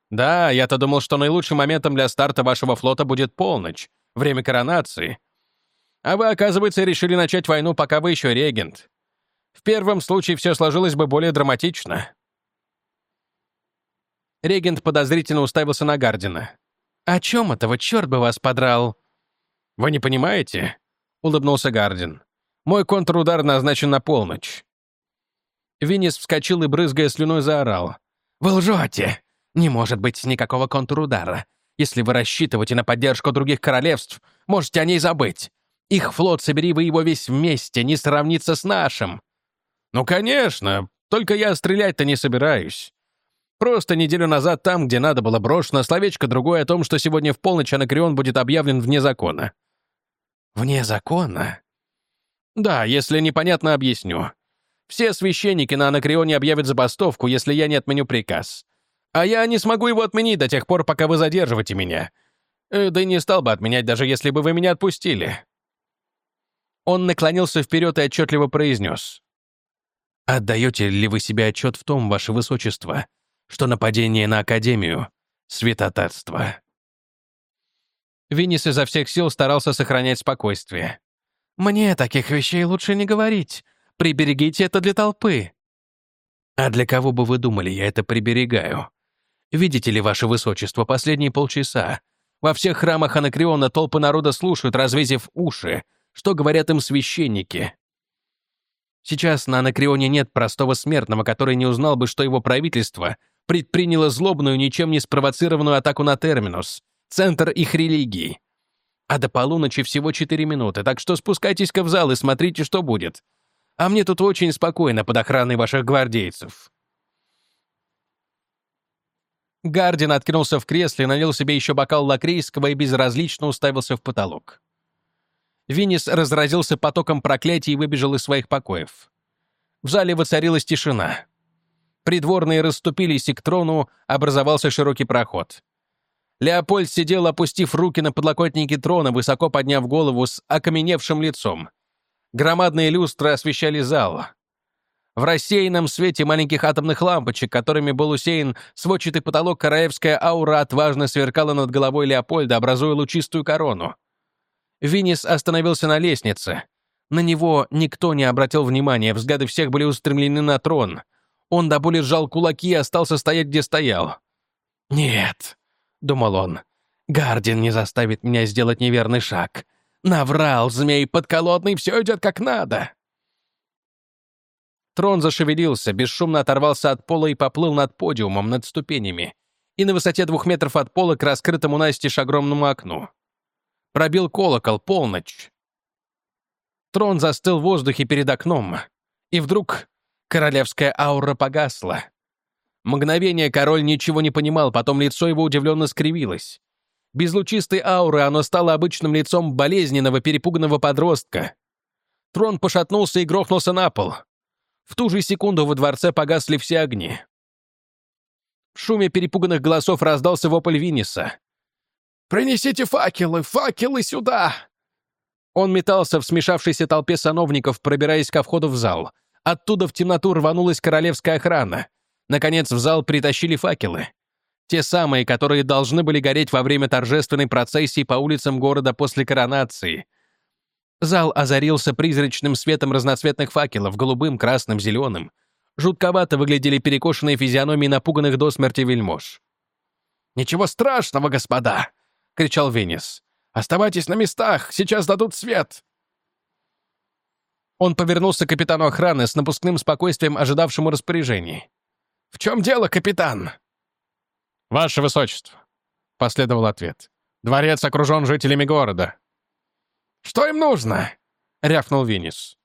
Speaker 2: «Да, я-то думал, что наилучшим моментом для старта вашего флота будет полночь, время коронации. А вы, оказывается, решили начать войну, пока вы еще регент. В первом случае все сложилось бы более драматично. Регент подозрительно уставился на Гардина. «О чем это вы, черт бы вас подрал?» «Вы не понимаете?»
Speaker 1: — улыбнулся Гардин. «Мой контрудар назначен на полночь». Винис вскочил и, брызгая слюной, заорал. «Вы лжете! Не может быть никакого контрудара. Если вы рассчитываете на поддержку других королевств, можете о ней забыть. Их флот, собери вы его весь вместе, не сравнится с нашим». «Ну, конечно, только я стрелять-то не собираюсь. Просто неделю назад там, где надо было брошено словечко другое о том, что сегодня в полночь Анакреон будет объявлен вне закона». «Вне закона?» «Да, если непонятно, объясню. Все священники на Анакреоне объявят забастовку, если я не отменю приказ. А я не смогу его отменить до тех пор, пока вы задерживаете меня. Э, да и не стал бы отменять, даже если бы вы меня отпустили». Он наклонился вперед и отчетливо произнес. «Отдаете ли вы себе отчет в том, ваше высочество, что нападение на Академию — святотатство?» Винис изо всех сил старался сохранять спокойствие. «Мне таких вещей лучше не говорить. Приберегите это для толпы». «А для кого бы вы думали, я это приберегаю? Видите ли, ваше высочество, последние полчаса во всех храмах Анакреона толпы народа слушают, развесив уши, что говорят им священники. Сейчас на Анакреоне нет простого смертного, который не узнал бы, что его правительство предприняло злобную, ничем не спровоцированную атаку на Терминус, центр их религии. А до полуночи всего 4 минуты, так что спускайтесь-ка в зал и смотрите, что будет. А мне тут очень спокойно под охраной ваших гвардейцев». Гардин откинулся в кресле, налил себе еще бокал лакрейского и безразлично уставился в потолок. Винис разразился потоком проклятий и выбежал из своих покоев. В зале воцарилась тишина. Придворные расступились, и к трону образовался широкий проход. Леопольд сидел, опустив руки на подлокотники трона, высоко подняв голову с окаменевшим лицом. Громадные люстры освещали зал. В рассеянном свете маленьких атомных лампочек, которыми был усеян сводчатый потолок, королевская аура отважно сверкала над головой Леопольда, образуя лучистую корону. Винис остановился на лестнице. На него никто не обратил внимания, взгляды всех были устремлены на трон. Он до боли сжал кулаки и остался стоять, где стоял. «Нет», — думал он, — «Гардин не заставит меня сделать неверный шаг. Наврал, змей подколодный, все идет как надо». Трон зашевелился, бесшумно оторвался от пола и поплыл над подиумом, над ступенями, и на высоте двух метров от пола к раскрытому настежь огромному окну. Пробил колокол, полночь. Трон застыл в воздухе перед окном, и вдруг королевская аура погасла. Мгновение король ничего не понимал, потом лицо его удивленно скривилось. Без лучистой ауры оно стало обычным лицом болезненного, перепуганного подростка. Трон пошатнулся и грохнулся на пол. В ту же секунду во дворце погасли все огни. В шуме перепуганных голосов раздался вопль Винниса. «Принесите факелы! Факелы сюда!» Он метался в смешавшейся толпе сановников, пробираясь ко входу в зал. Оттуда в темноту рванулась королевская охрана. Наконец в зал притащили факелы. Те самые, которые должны были гореть во время торжественной процессии по улицам города после коронации — Зал озарился призрачным светом разноцветных факелов, голубым, красным, зеленым. Жутковато выглядели перекошенные физиономии напуганных до смерти вельмож. «Ничего страшного, господа!» — кричал Венес. «Оставайтесь на местах, сейчас дадут свет!» Он повернулся к капитану охраны с напускным спокойствием, ожидавшему распоряжений. «В чем дело, капитан?»
Speaker 2: «Ваше высочество», — последовал ответ. «Дворец окружен жителями города.
Speaker 1: «Что им нужно?» — рявкнул Винис.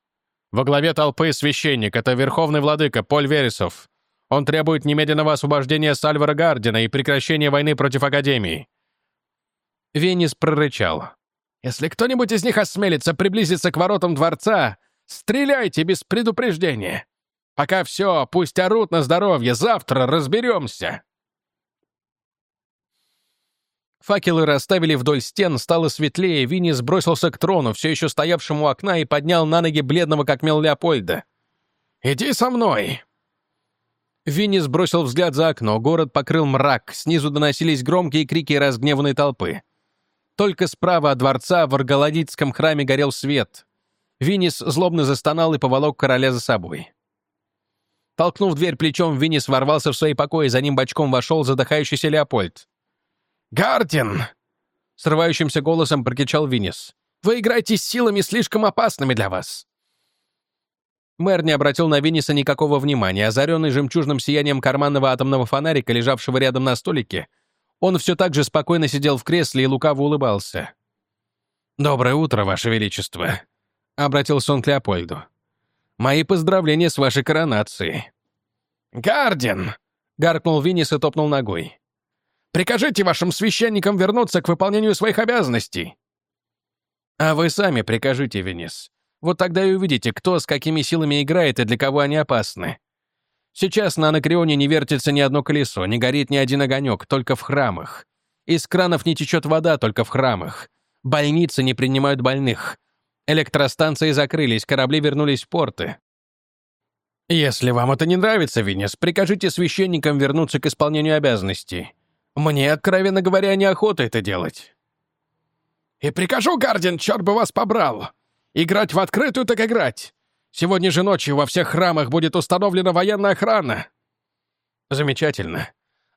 Speaker 2: «Во главе толпы священник — это верховный владыка Поль Вересов. Он требует немедленного освобождения Сальвара Гардина и прекращения войны против Академии».
Speaker 1: Винис прорычал. «Если кто-нибудь из них осмелится приблизиться к воротам дворца, стреляйте без предупреждения. Пока все, пусть орут на здоровье, завтра разберемся». Факелы расставили вдоль стен, стало светлее, Винни сбросился к трону, все еще стоявшему у окна, и поднял на ноги бледного, как мел Леопольда. «Иди со мной!» Винни сбросил взгляд за окно, город покрыл мрак, снизу доносились громкие крики разгневанной толпы. Только справа от дворца в Арголодицком храме горел свет. Винис злобно застонал и поволок короля за собой. Толкнув дверь плечом, Винис ворвался в свои покои, за ним бочком вошел задыхающийся Леопольд. «Гардин!» — срывающимся голосом прокричал Винис. Вы играете с силами слишком опасными для вас».
Speaker 2: Мэр не обратил на Винниса никакого внимания, озаренный жемчужным сиянием карманного атомного фонарика, лежавшего рядом на столике, он все так же спокойно сидел в кресле и лукаво улыбался. «Доброе утро, Ваше Величество», — обратился он к Леопольду. «Мои поздравления с вашей коронацией».
Speaker 1: «Гардин!»
Speaker 2: — гаркнул Виннис и топнул ногой.
Speaker 1: «Прикажите вашим священникам вернуться к выполнению своих обязанностей».
Speaker 2: «А вы сами прикажите, Виннис. Вот тогда и увидите, кто с какими силами играет и для кого они опасны. Сейчас на Анакреоне не вертится ни одно колесо, не горит ни один огонек, только в храмах. Из кранов не течет вода, только в храмах. Больницы не принимают больных. Электростанции закрылись, корабли вернулись в порты. Если вам это не нравится, Винес, прикажите священникам вернуться к исполнению обязанностей. Мне, откровенно говоря, неохота это делать.
Speaker 1: И прикажу, Гардин, черт бы вас побрал. Играть в открытую так играть. Сегодня же ночью во всех храмах будет установлена военная охрана.
Speaker 2: Замечательно.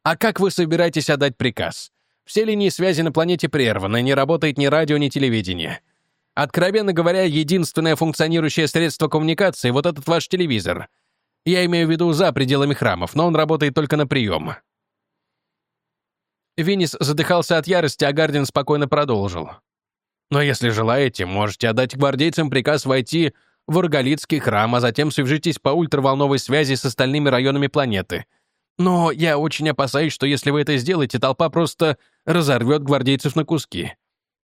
Speaker 2: А как вы собираетесь отдать приказ? Все линии связи на планете прерваны, не работает ни радио, ни телевидение. Откровенно говоря, единственное функционирующее средство коммуникации — вот этот ваш телевизор. Я имею в виду за пределами храмов, но он работает только на прием. Винис задыхался от ярости, а Гардин спокойно продолжил. «Но если желаете, можете отдать гвардейцам приказ войти в Ургалитский храм, а затем свяжитесь по ультраволновой связи с остальными районами планеты. Но я очень опасаюсь, что если вы это сделаете, толпа просто разорвет гвардейцев на куски.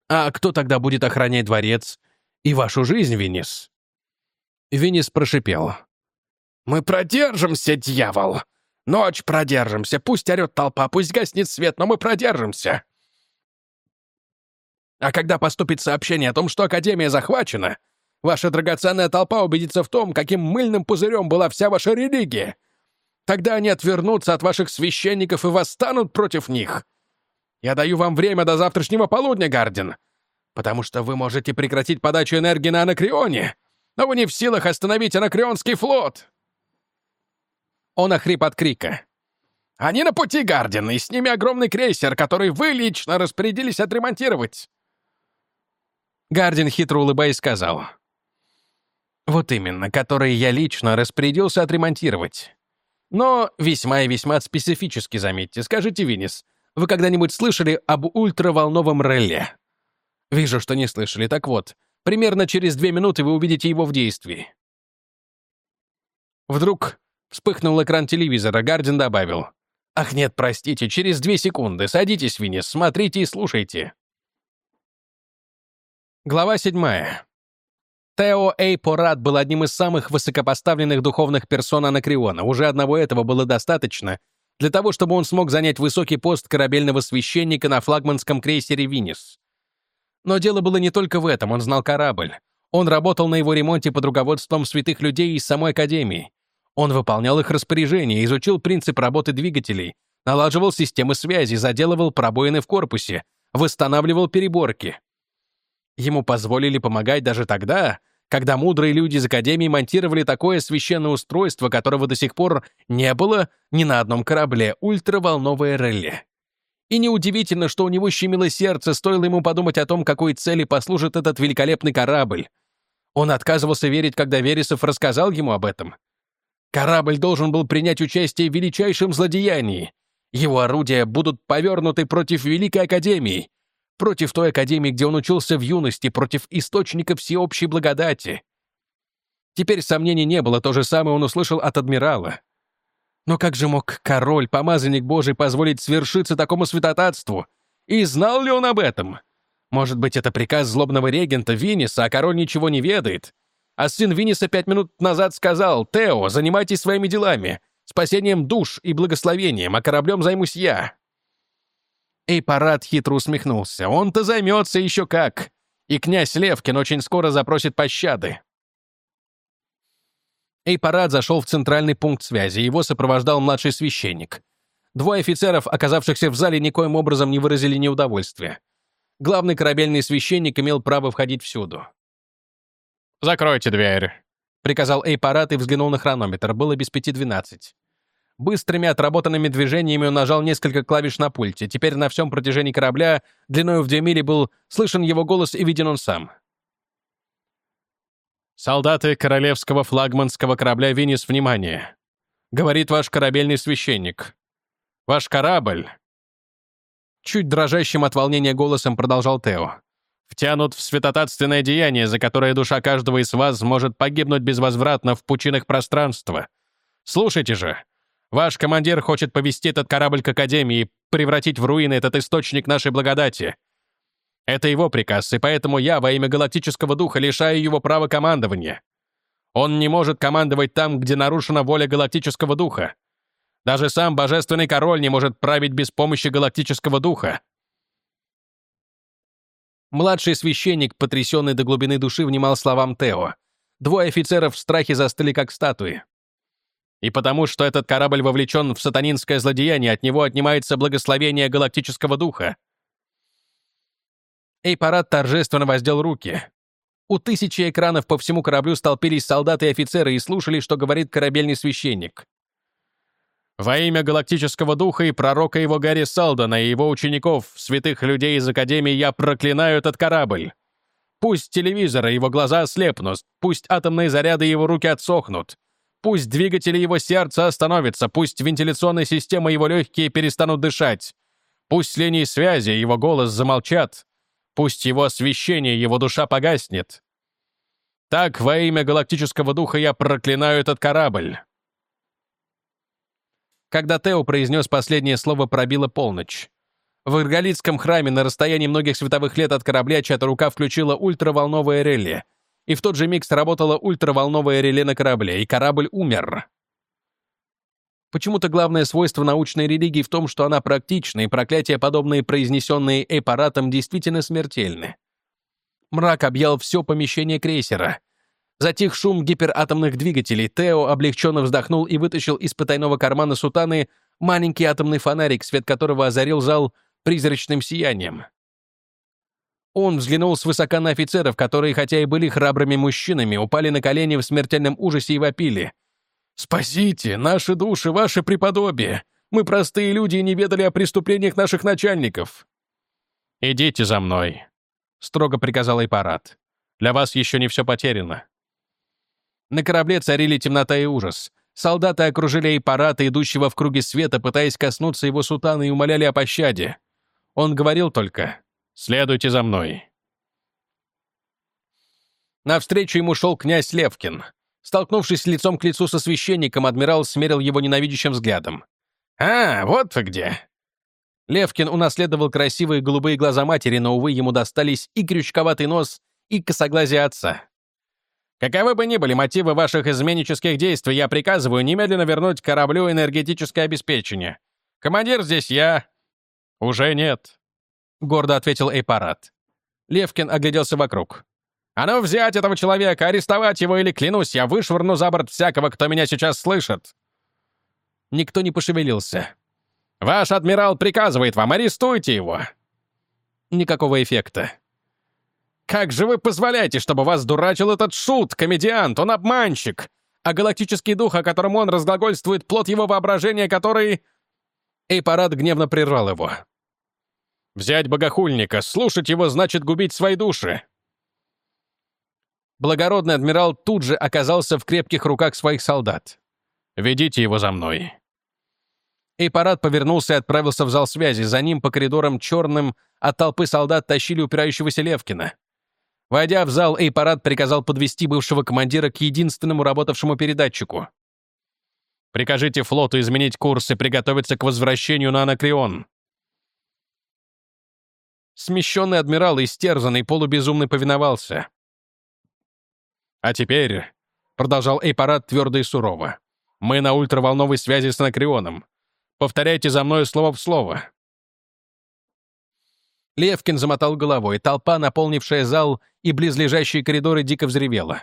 Speaker 2: А кто тогда будет охранять дворец и вашу жизнь, Винис?» Винис прошипел.
Speaker 1: «Мы продержимся, дьявол! Ночь продержимся, пусть орет толпа, пусть гаснет свет, но мы продержимся!» А когда поступит сообщение о том, что Академия захвачена, ваша драгоценная толпа убедится в том, каким мыльным пузырем была вся ваша религия. Тогда они отвернутся от ваших священников и восстанут против них. Я даю вам время до завтрашнего полудня, Гардин, потому что вы можете прекратить подачу энергии на Анакреоне, но вы не в силах остановить Анакреонский флот!» Он охрип от крика. «Они на пути, Гардин, и с ними огромный крейсер, который вы лично распорядились отремонтировать!»
Speaker 2: Гардин, хитро улыбаясь, сказал. «Вот именно, который я лично распорядился отремонтировать. Но весьма и весьма специфически, заметьте. Скажите, Винис, вы когда-нибудь слышали об ультраволновом реле? Вижу, что не слышали. Так вот, примерно через две минуты вы увидите его в действии. Вдруг вспыхнул экран телевизора, Гардин добавил. «Ах нет, простите, через две секунды. Садитесь, Винис, смотрите и слушайте». Глава седьмая. Тео Эйпорат был одним из самых высокопоставленных духовных персон Анакриона. Уже одного этого было достаточно, для того, чтобы он смог занять высокий пост корабельного священника на флагманском крейсере «Винис». Но дело было не только в этом, он знал корабль. Он работал на его ремонте под руководством святых людей из самой Академии. Он выполнял их распоряжения, изучил принцип работы двигателей, налаживал системы связи, заделывал пробоины в корпусе, восстанавливал переборки. Ему позволили помогать даже тогда, когда мудрые люди из Академии монтировали такое священное устройство, которого до сих пор не было ни на одном корабле — ультраволновое реле. И неудивительно, что у него щемило сердце, стоило ему подумать о том, какой цели послужит этот великолепный корабль. Он отказывался верить, когда Вересов рассказал ему об этом. Корабль должен был принять участие в величайшем злодеянии. Его орудия будут повернуты против Великой Академии, против той академии, где он учился в юности, против источника всеобщей благодати. Теперь сомнений не было, то же самое он услышал от адмирала. Но как же мог король, помазанник Божий, позволить свершиться такому святотатству? И знал ли он об этом? Может быть, это приказ злобного регента Винниса, а король ничего не ведает? А сын Винниса пять минут назад сказал, «Тео, занимайтесь своими делами, спасением душ и благословением, а кораблем займусь я». Эйпарат хитро усмехнулся. «Он-то займется еще как. И князь Левкин очень скоро запросит пощады». Эйпарат зашел в центральный пункт связи, его сопровождал младший священник. Двое офицеров, оказавшихся в зале, никоим образом не выразили неудовольствия. Главный корабельный священник имел право входить всюду. «Закройте дверь», — приказал Эйпарат и взглянул на хронометр. Было без пяти двенадцать. Быстрыми отработанными движениями он нажал несколько клавиш на пульте. Теперь на всем протяжении корабля, длиною в две мили, был слышен его голос и виден он сам. «Солдаты королевского флагманского корабля «Винис», внимание!» — говорит ваш корабельный священник. «Ваш корабль...» Чуть дрожащим от волнения голосом продолжал Тео. «Втянут в святотатственное деяние, за которое душа каждого из вас может погибнуть безвозвратно в пучинах пространства. Слушайте же, ваш командир хочет повести этот корабль к Академии и превратить в руины этот источник нашей благодати. Это его приказ, и поэтому я во имя Галактического Духа лишаю его права командования. Он не может командовать там, где нарушена воля Галактического Духа. Даже сам Божественный Король не может править без помощи Галактического Духа. Младший священник, потрясенный до глубины души, внимал словам Тео. Двое офицеров в страхе застыли, как статуи. И потому, что этот корабль вовлечен в сатанинское злодеяние, от него отнимается благословение Галактического Духа. Эйпарат торжественно воздел руки. У тысячи экранов по всему кораблю столпились солдаты и офицеры и слушали, что говорит корабельный священник. «Во имя Галактического Духа и пророка его Гарри Салдана и его учеников, святых людей из Академии, я проклинаю этот корабль. Пусть телевизоры его глаза ослепнут, пусть атомные заряды его руки отсохнут, пусть двигатели его сердца остановятся, пусть вентиляционные системы его легкие перестанут дышать, пусть линии связи его голос замолчат, Пусть его освящение, его душа погаснет. Так, во имя Галактического Духа я проклинаю этот корабль. Когда Тео произнес последнее слово, пробила полночь. В Иргалитском храме на расстоянии многих световых лет от корабля чья-то рука включила ультраволновое реле. И в тот же миг сработало ультраволновое реле на корабле, и корабль умер. Почему-то главное свойство научной религии в том, что она практична, и проклятия, подобные произнесенные эпаратом, действительно смертельны. Мрак объял все помещение крейсера. Затих шум гиператомных двигателей. Тео облегченно вздохнул и вытащил из потайного кармана сутаны маленький атомный фонарик, свет которого озарил зал призрачным сиянием. Он взглянул свысока на офицеров, которые, хотя и были храбрыми мужчинами, упали на колени в смертельном ужасе и вопили. «Спасите наши души, ваше преподобие! Мы простые люди и не ведали о преступлениях наших начальников!» «Идите за мной», — строго приказал Эйпарат. «Для вас еще не все потеряно». На корабле царили темнота и ужас. Солдаты окружили Эйпарата, идущего в круге света, пытаясь коснуться его сутана и умоляли о пощаде. Он говорил только «Следуйте за мной». Навстречу ему шел князь Левкин — Столкнувшись лицом к лицу со священником, адмирал смерил его ненавидящим взглядом. «А, вот вы где!» Левкин унаследовал красивые голубые глаза матери, но, увы, ему достались и крючковатый нос, и косоглазие отца. «Каковы бы ни были мотивы ваших изменнических действий, я приказываю немедленно вернуть кораблю энергетическое обеспечение. Командир здесь я...» «Уже нет», — гордо ответил Эйпарат. Левкин огляделся вокруг. А ну взять этого человека, арестовать его или, клянусь, я вышвырну за борт всякого, кто меня сейчас слышит!» Никто не пошевелился. «Ваш адмирал приказывает вам, арестуйте его!» Никакого эффекта. «Как же вы позволяете, чтобы вас дурачил этот шут, комедиант? Он обманщик! А галактический дух, о котором он разглагольствует, плод его воображения, который...» Эйпарат гневно прервал его. «Взять богохульника, слушать его значит губить свои души благородный адмирал тут же оказался в крепких руках своих солдат. «Ведите его за мной». И парад повернулся и отправился в зал связи. За ним по коридорам черным от толпы солдат тащили упирающегося Левкина. Войдя в зал, Эйпарад приказал подвести бывшего командира к единственному работавшему передатчику. «Прикажите флоту изменить курс и приготовиться к возвращению на Анакреон». Смещенный адмирал, истерзанный, полубезумный повиновался. «А теперь», — продолжал Эйпарат твердо и сурово, «мы на ультраволновой связи с Анакреоном. Повторяйте за мной слово в слово». Левкин замотал головой, толпа, наполнившая зал и близлежащие коридоры, дико взревела.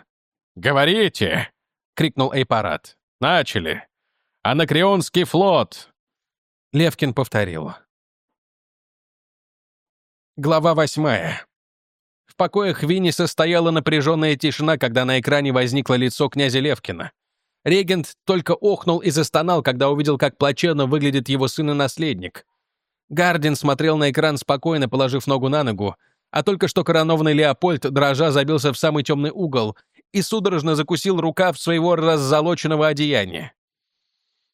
Speaker 2: «Говорите!» — крикнул Эйпарат. «Начали! Анакреонский флот!» Левкин повторил. Глава восьмая покоях Винниса стояла напряженная тишина, когда на экране возникло лицо князя Левкина. Регент только охнул и застонал, когда увидел, как плачевно выглядит его сын и наследник. Гардин смотрел на экран спокойно, положив ногу на ногу, а только что коронованный Леопольд, дрожа, забился в самый темный угол
Speaker 1: и судорожно закусил рукав своего раззолоченного одеяния.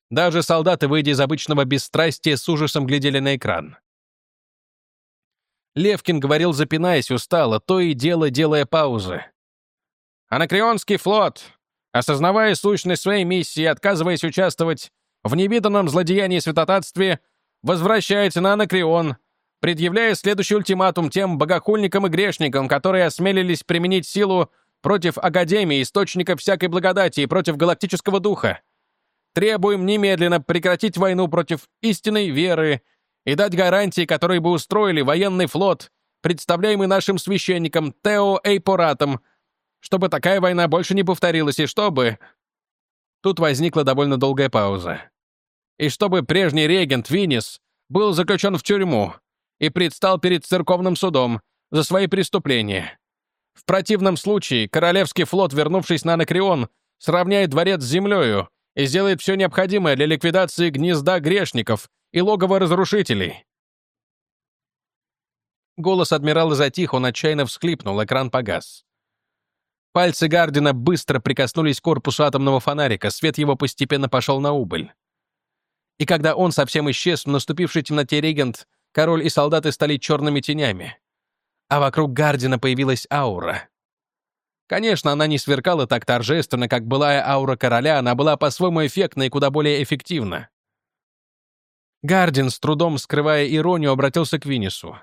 Speaker 1: Даже солдаты, выйдя из обычного бесстрастия, с ужасом глядели на экран. Левкин говорил, запинаясь устало, то и дело делая паузы. «Анакреонский флот, осознавая сущность своей миссии и отказываясь участвовать в невиданном злодеянии святотатстве, возвращается на Анакреон, предъявляя следующий ультиматум тем богохульникам и грешникам, которые осмелились применить силу против Академии, источника всякой благодати и против галактического духа. Требуем немедленно прекратить войну против истинной веры и дать гарантии, которые бы устроили военный флот, представляемый нашим священником Тео Эйпоратом, чтобы такая война больше не повторилась, и чтобы...» Тут возникла довольно долгая пауза. «И чтобы прежний регент Винис был заключен в тюрьму и предстал перед церковным судом за свои преступления. В противном случае Королевский флот, вернувшись на Анакреон, сравняет дворец с землею и сделает все необходимое для ликвидации гнезда грешников и логова разрушителей. Голос адмирала затих, он отчаянно всхлипнул, экран погас. Пальцы Гардина быстро прикоснулись к корпусу атомного фонарика, свет его постепенно пошел на убыль. И когда он совсем исчез, в наступившей темноте регент, король и солдаты стали черными тенями. А вокруг Гардина появилась аура. Конечно, она не сверкала так торжественно, как былая аура короля, она была по-своему эффектна и куда более эффективна. Гардин, с трудом скрывая иронию, обратился к Винису.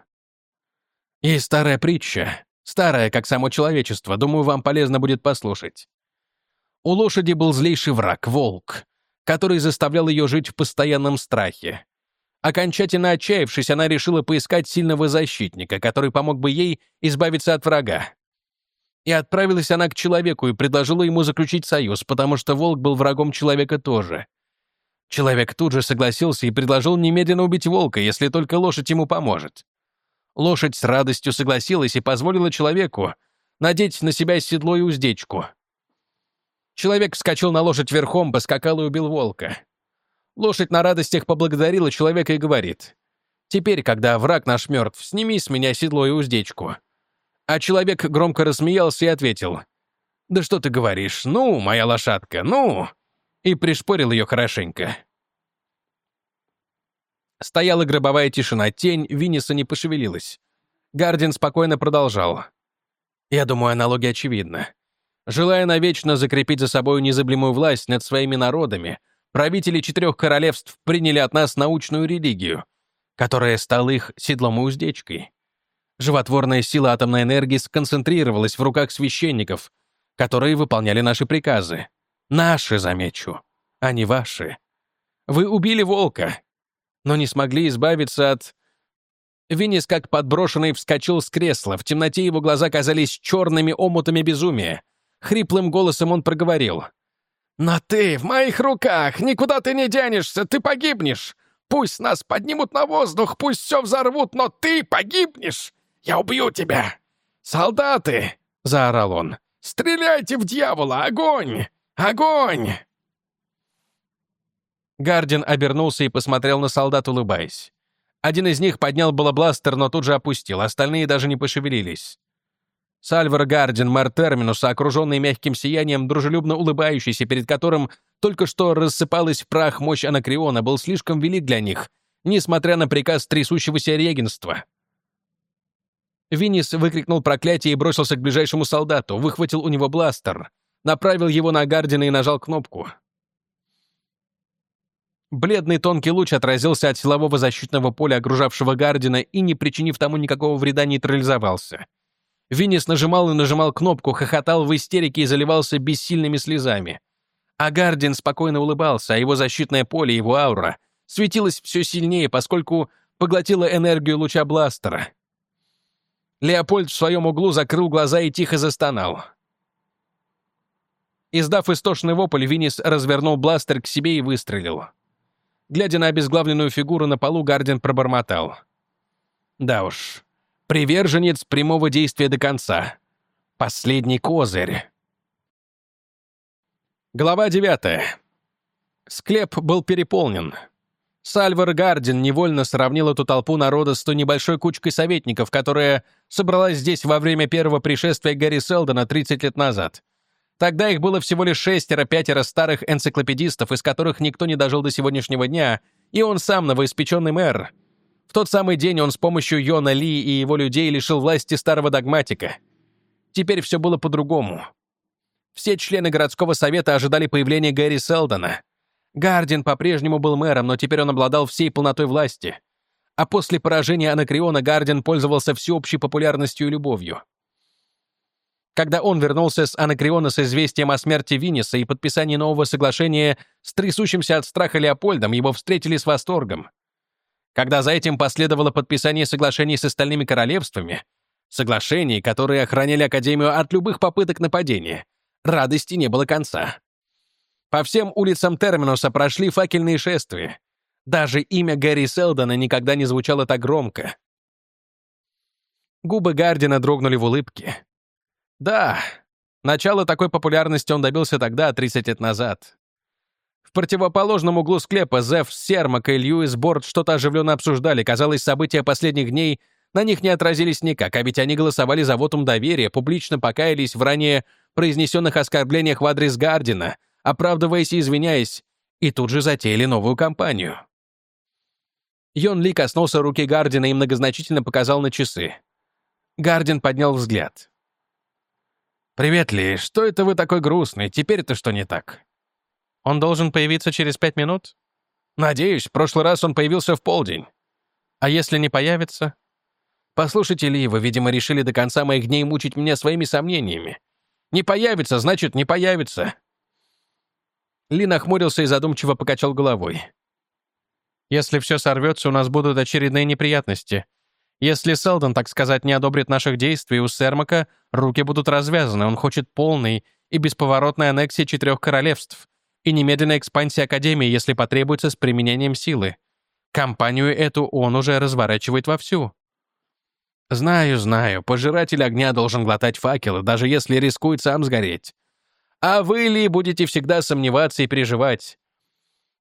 Speaker 1: «Есть старая притча, старая, как само человечество, думаю, вам полезно будет послушать. У лошади был злейший враг — волк, который заставлял ее жить в постоянном страхе. Окончательно отчаявшись, она решила поискать сильного защитника, который помог бы ей избавиться от врага. И отправилась она к человеку и предложила ему заключить союз, потому что волк был врагом человека тоже. Человек тут же согласился и предложил немедленно убить волка, если только лошадь ему поможет. Лошадь с радостью согласилась и позволила человеку надеть на себя седло и уздечку. Человек вскочил на лошадь верхом, поскакал и убил волка. Лошадь на радостях поблагодарила человека и говорит, «Теперь, когда враг наш мертв, сними с меня седло и уздечку». А человек громко рассмеялся и ответил, «Да что ты говоришь? Ну, моя лошадка, ну!» И пришпорил ее хорошенько. Стояла гробовая тишина, тень Винниса не пошевелилась. Гардин спокойно продолжал. «Я думаю, аналогия очевидна. Желая навечно закрепить за собой незаблемую власть над своими народами, правители четырех королевств приняли от нас научную религию, которая стала их седлом и уздечкой. Животворная сила атомной энергии сконцентрировалась в руках священников, которые выполняли наши приказы. Наши, замечу, а не ваши. Вы убили волка, но не смогли избавиться от... Винис, как подброшенный, вскочил с кресла. В темноте его глаза казались черными омутами безумия. Хриплым голосом он проговорил. «Но ты в моих руках! Никуда ты не денешься! Ты погибнешь! Пусть нас поднимут на воздух, пусть все взорвут, но ты погибнешь! Я убью тебя! Солдаты!» — заорал он. «Стреляйте в дьявола! Огонь! Огонь!» Гардин обернулся и посмотрел на солдат, улыбаясь. Один из них поднял было бластер, но тут же опустил, остальные даже не пошевелились. Сальвар Гардин, мэр Терминуса, окруженный мягким сиянием, дружелюбно улыбающийся, перед которым только что рассыпалась в прах мощь Анакриона, был слишком велик для них, несмотря на приказ трясущегося регенства. Винис выкрикнул проклятие и бросился к ближайшему солдату, выхватил у него бластер, направил его на Гардина и нажал кнопку. Бледный тонкий луч отразился от силового защитного поля, окружавшего Гардина, и, не причинив тому никакого вреда, нейтрализовался. Винис нажимал и нажимал кнопку, хохотал в истерике и заливался бессильными слезами. А Гардин спокойно улыбался, а его защитное поле, его аура, светилось все сильнее, поскольку поглотила энергию луча бластера. Леопольд в своем углу закрыл глаза и тихо застонал. Издав истошный вопль, Винис развернул бластер к себе и выстрелил. Глядя на обезглавленную фигуру на полу, Гардин пробормотал. «Да уж, приверженец прямого действия до конца. Последний козырь». Глава девятая. Склеп был переполнен. Сальвар Гардин невольно сравнил эту толпу народа с той небольшой кучкой советников, которая собралась здесь во время первого пришествия Гарри Селдона 30 лет назад. Тогда их было всего лишь шестеро-пятеро старых энциклопедистов, из которых никто не дожил до сегодняшнего дня, и он сам новоиспеченный мэр. В тот самый день он с помощью Йона Ли и его людей лишил власти старого догматика. Теперь все было по-другому. Все члены городского совета ожидали появления Гэри Селдона. Гардин по-прежнему был мэром, но теперь он обладал всей полнотой власти. А после поражения Анакриона Гардин пользовался всеобщей популярностью и любовью. Когда он вернулся с Анакриона с известием о смерти Винниса и подписании нового соглашения с трясущимся от страха Леопольдом, его встретили с восторгом. Когда за этим последовало подписание соглашений с остальными королевствами, соглашений, которые охраняли Академию от любых попыток нападения, радости не было конца. По всем улицам Терминуса прошли факельные шествия. Даже имя Гэри Селдона никогда не звучало так громко. Губы Гардина дрогнули в улыбке. Да, начало такой популярности он добился тогда, 30 лет назад. В противоположном углу склепа Зев, Сермак и Льюис Борд что-то оживленно обсуждали. Казалось, события последних дней на них не отразились никак, а ведь они голосовали за вотум доверия, публично покаялись в ранее произнесенных оскорблениях в адрес Гардина, оправдываясь и извиняясь, и тут же затеяли новую кампанию. Йон Ли коснулся руки Гардина и многозначительно показал на часы. Гардин поднял взгляд. «Привет, Ли. Что это вы такой грустный? Теперь-то что не так?» «Он должен появиться через пять минут?» «Надеюсь, в прошлый раз он появился в полдень. А если не появится?» «Послушайте, Ли, вы, видимо, решили до конца моих дней мучить меня своими сомнениями. Не появится, значит, не появится». Ли нахмурился и задумчиво покачал головой. «Если все сорвется, у нас будут очередные неприятности. Если Селдон, так сказать, не одобрит наших действий, у Сермака руки будут развязаны. Он хочет полной и бесповоротной аннексии четырех королевств и немедленной экспансии Академии, если потребуется, с применением силы. Компанию эту он уже разворачивает вовсю. Знаю, знаю, пожиратель огня должен глотать факелы, даже если рискует сам сгореть. А вы ли будете всегда сомневаться и переживать?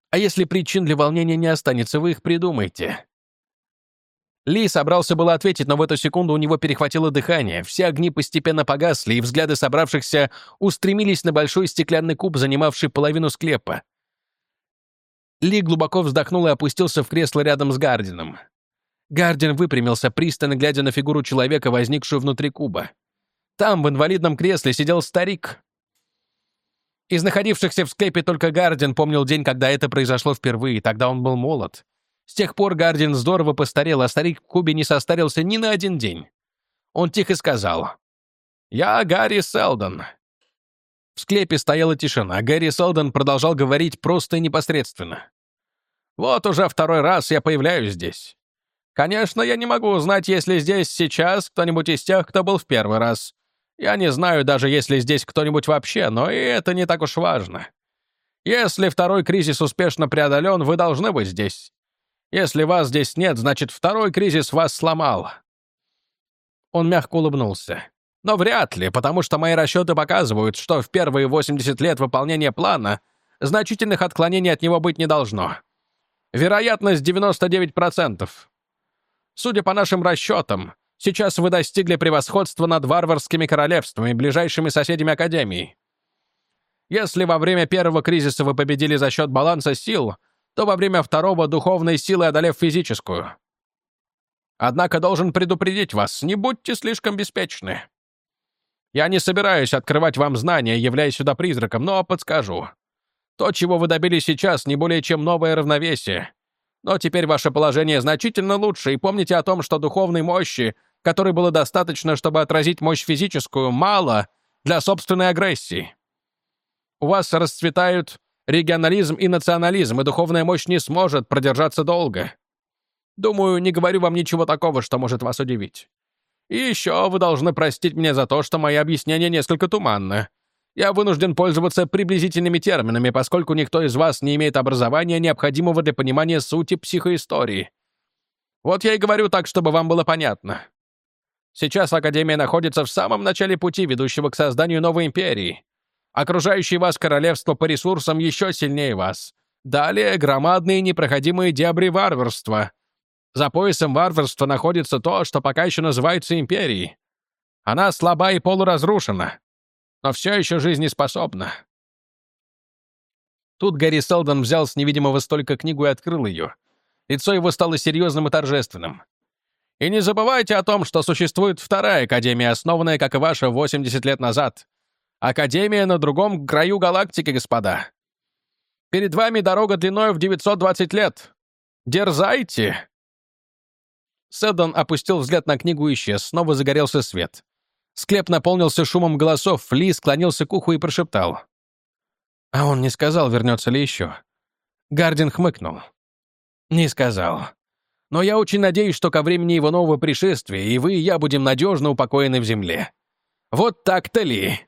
Speaker 1: А если причин для волнения не останется, вы их придумайте. Ли собрался было ответить, но в эту секунду у него перехватило дыхание, все огни постепенно погасли, и взгляды собравшихся устремились на большой стеклянный куб, занимавший половину склепа. Ли глубоко вздохнул и опустился в кресло рядом с Гардином. Гардин выпрямился, пристально глядя на фигуру человека, возникшую внутри куба. Там, в инвалидном кресле, сидел старик. Из находившихся в склепе только Гардин помнил день, когда это произошло впервые, тогда он был молод. С тех пор Гардин здорово постарел, а старик в кубе не состарился ни на один день. Он тихо сказал. «Я Гарри Селдон». В склепе стояла тишина, а Гарри Селдон продолжал говорить просто и непосредственно. «Вот уже второй раз я появляюсь здесь. Конечно, я не могу узнать, есть ли здесь сейчас кто-нибудь из тех, кто был в первый раз. Я не знаю даже, есть ли здесь кто-нибудь вообще, но и это не так уж важно. Если второй кризис успешно преодолен, вы должны быть здесь. Если вас здесь нет, значит, второй кризис вас сломал». Он мягко улыбнулся. «Но вряд ли, потому что мои расчеты показывают, что в первые 80 лет выполнения плана значительных отклонений от него быть не должно. Вероятность 99%. Судя по нашим расчетам, сейчас вы достигли превосходства над варварскими королевствами, ближайшими соседями Академии. Если во время первого кризиса вы победили за счет баланса сил, то во время второго духовной силы одолев физическую. Однако должен предупредить вас, не будьте слишком беспечны. Я не собираюсь открывать вам знания, являясь сюда призраком, но подскажу. То, чего вы добились сейчас, не более чем новое равновесие. Но теперь ваше положение значительно лучше, и помните о том, что духовной мощи, которой было достаточно, чтобы отразить мощь физическую, мало для собственной агрессии. У вас расцветают регионализм и национализм, и духовная мощь не сможет продержаться долго. Думаю, не говорю вам ничего такого, что может вас удивить. И еще вы должны простить меня за то, что мои объяснения несколько туманны. Я вынужден пользоваться приблизительными терминами, поскольку никто из вас не имеет образования, необходимого для понимания сути психоистории. Вот я и говорю так, чтобы вам было понятно. Сейчас Академия находится в самом начале пути, ведущего к созданию новой империи. Окружающее вас королевство по ресурсам еще сильнее вас. Далее громадные непроходимые дебри варварства. За поясом варварства находится то, что пока еще называется империей. Она слаба и полуразрушена. но все еще жизнеспособна». Тут Гарри Селдон взял с невидимого столика книгу и открыл ее. Лицо его стало серьезным и торжественным. «И не забывайте о том, что существует вторая Академия, основанная, как и ваша, 80 лет назад. Академия на другом краю галактики, господа. Перед вами дорога длиной в 920 лет. Дерзайте!» Седдон опустил взгляд на книгу и исчез. Снова загорелся свет. Склеп наполнился шумом голосов. Ли склонился к уху и прошептал. А он не сказал, вернется ли еще. Гардин хмыкнул. «Не сказал. Но я очень надеюсь, что ко времени его нового пришествия и вы, и я будем надежно упокоены в земле. Вот так-то ли?»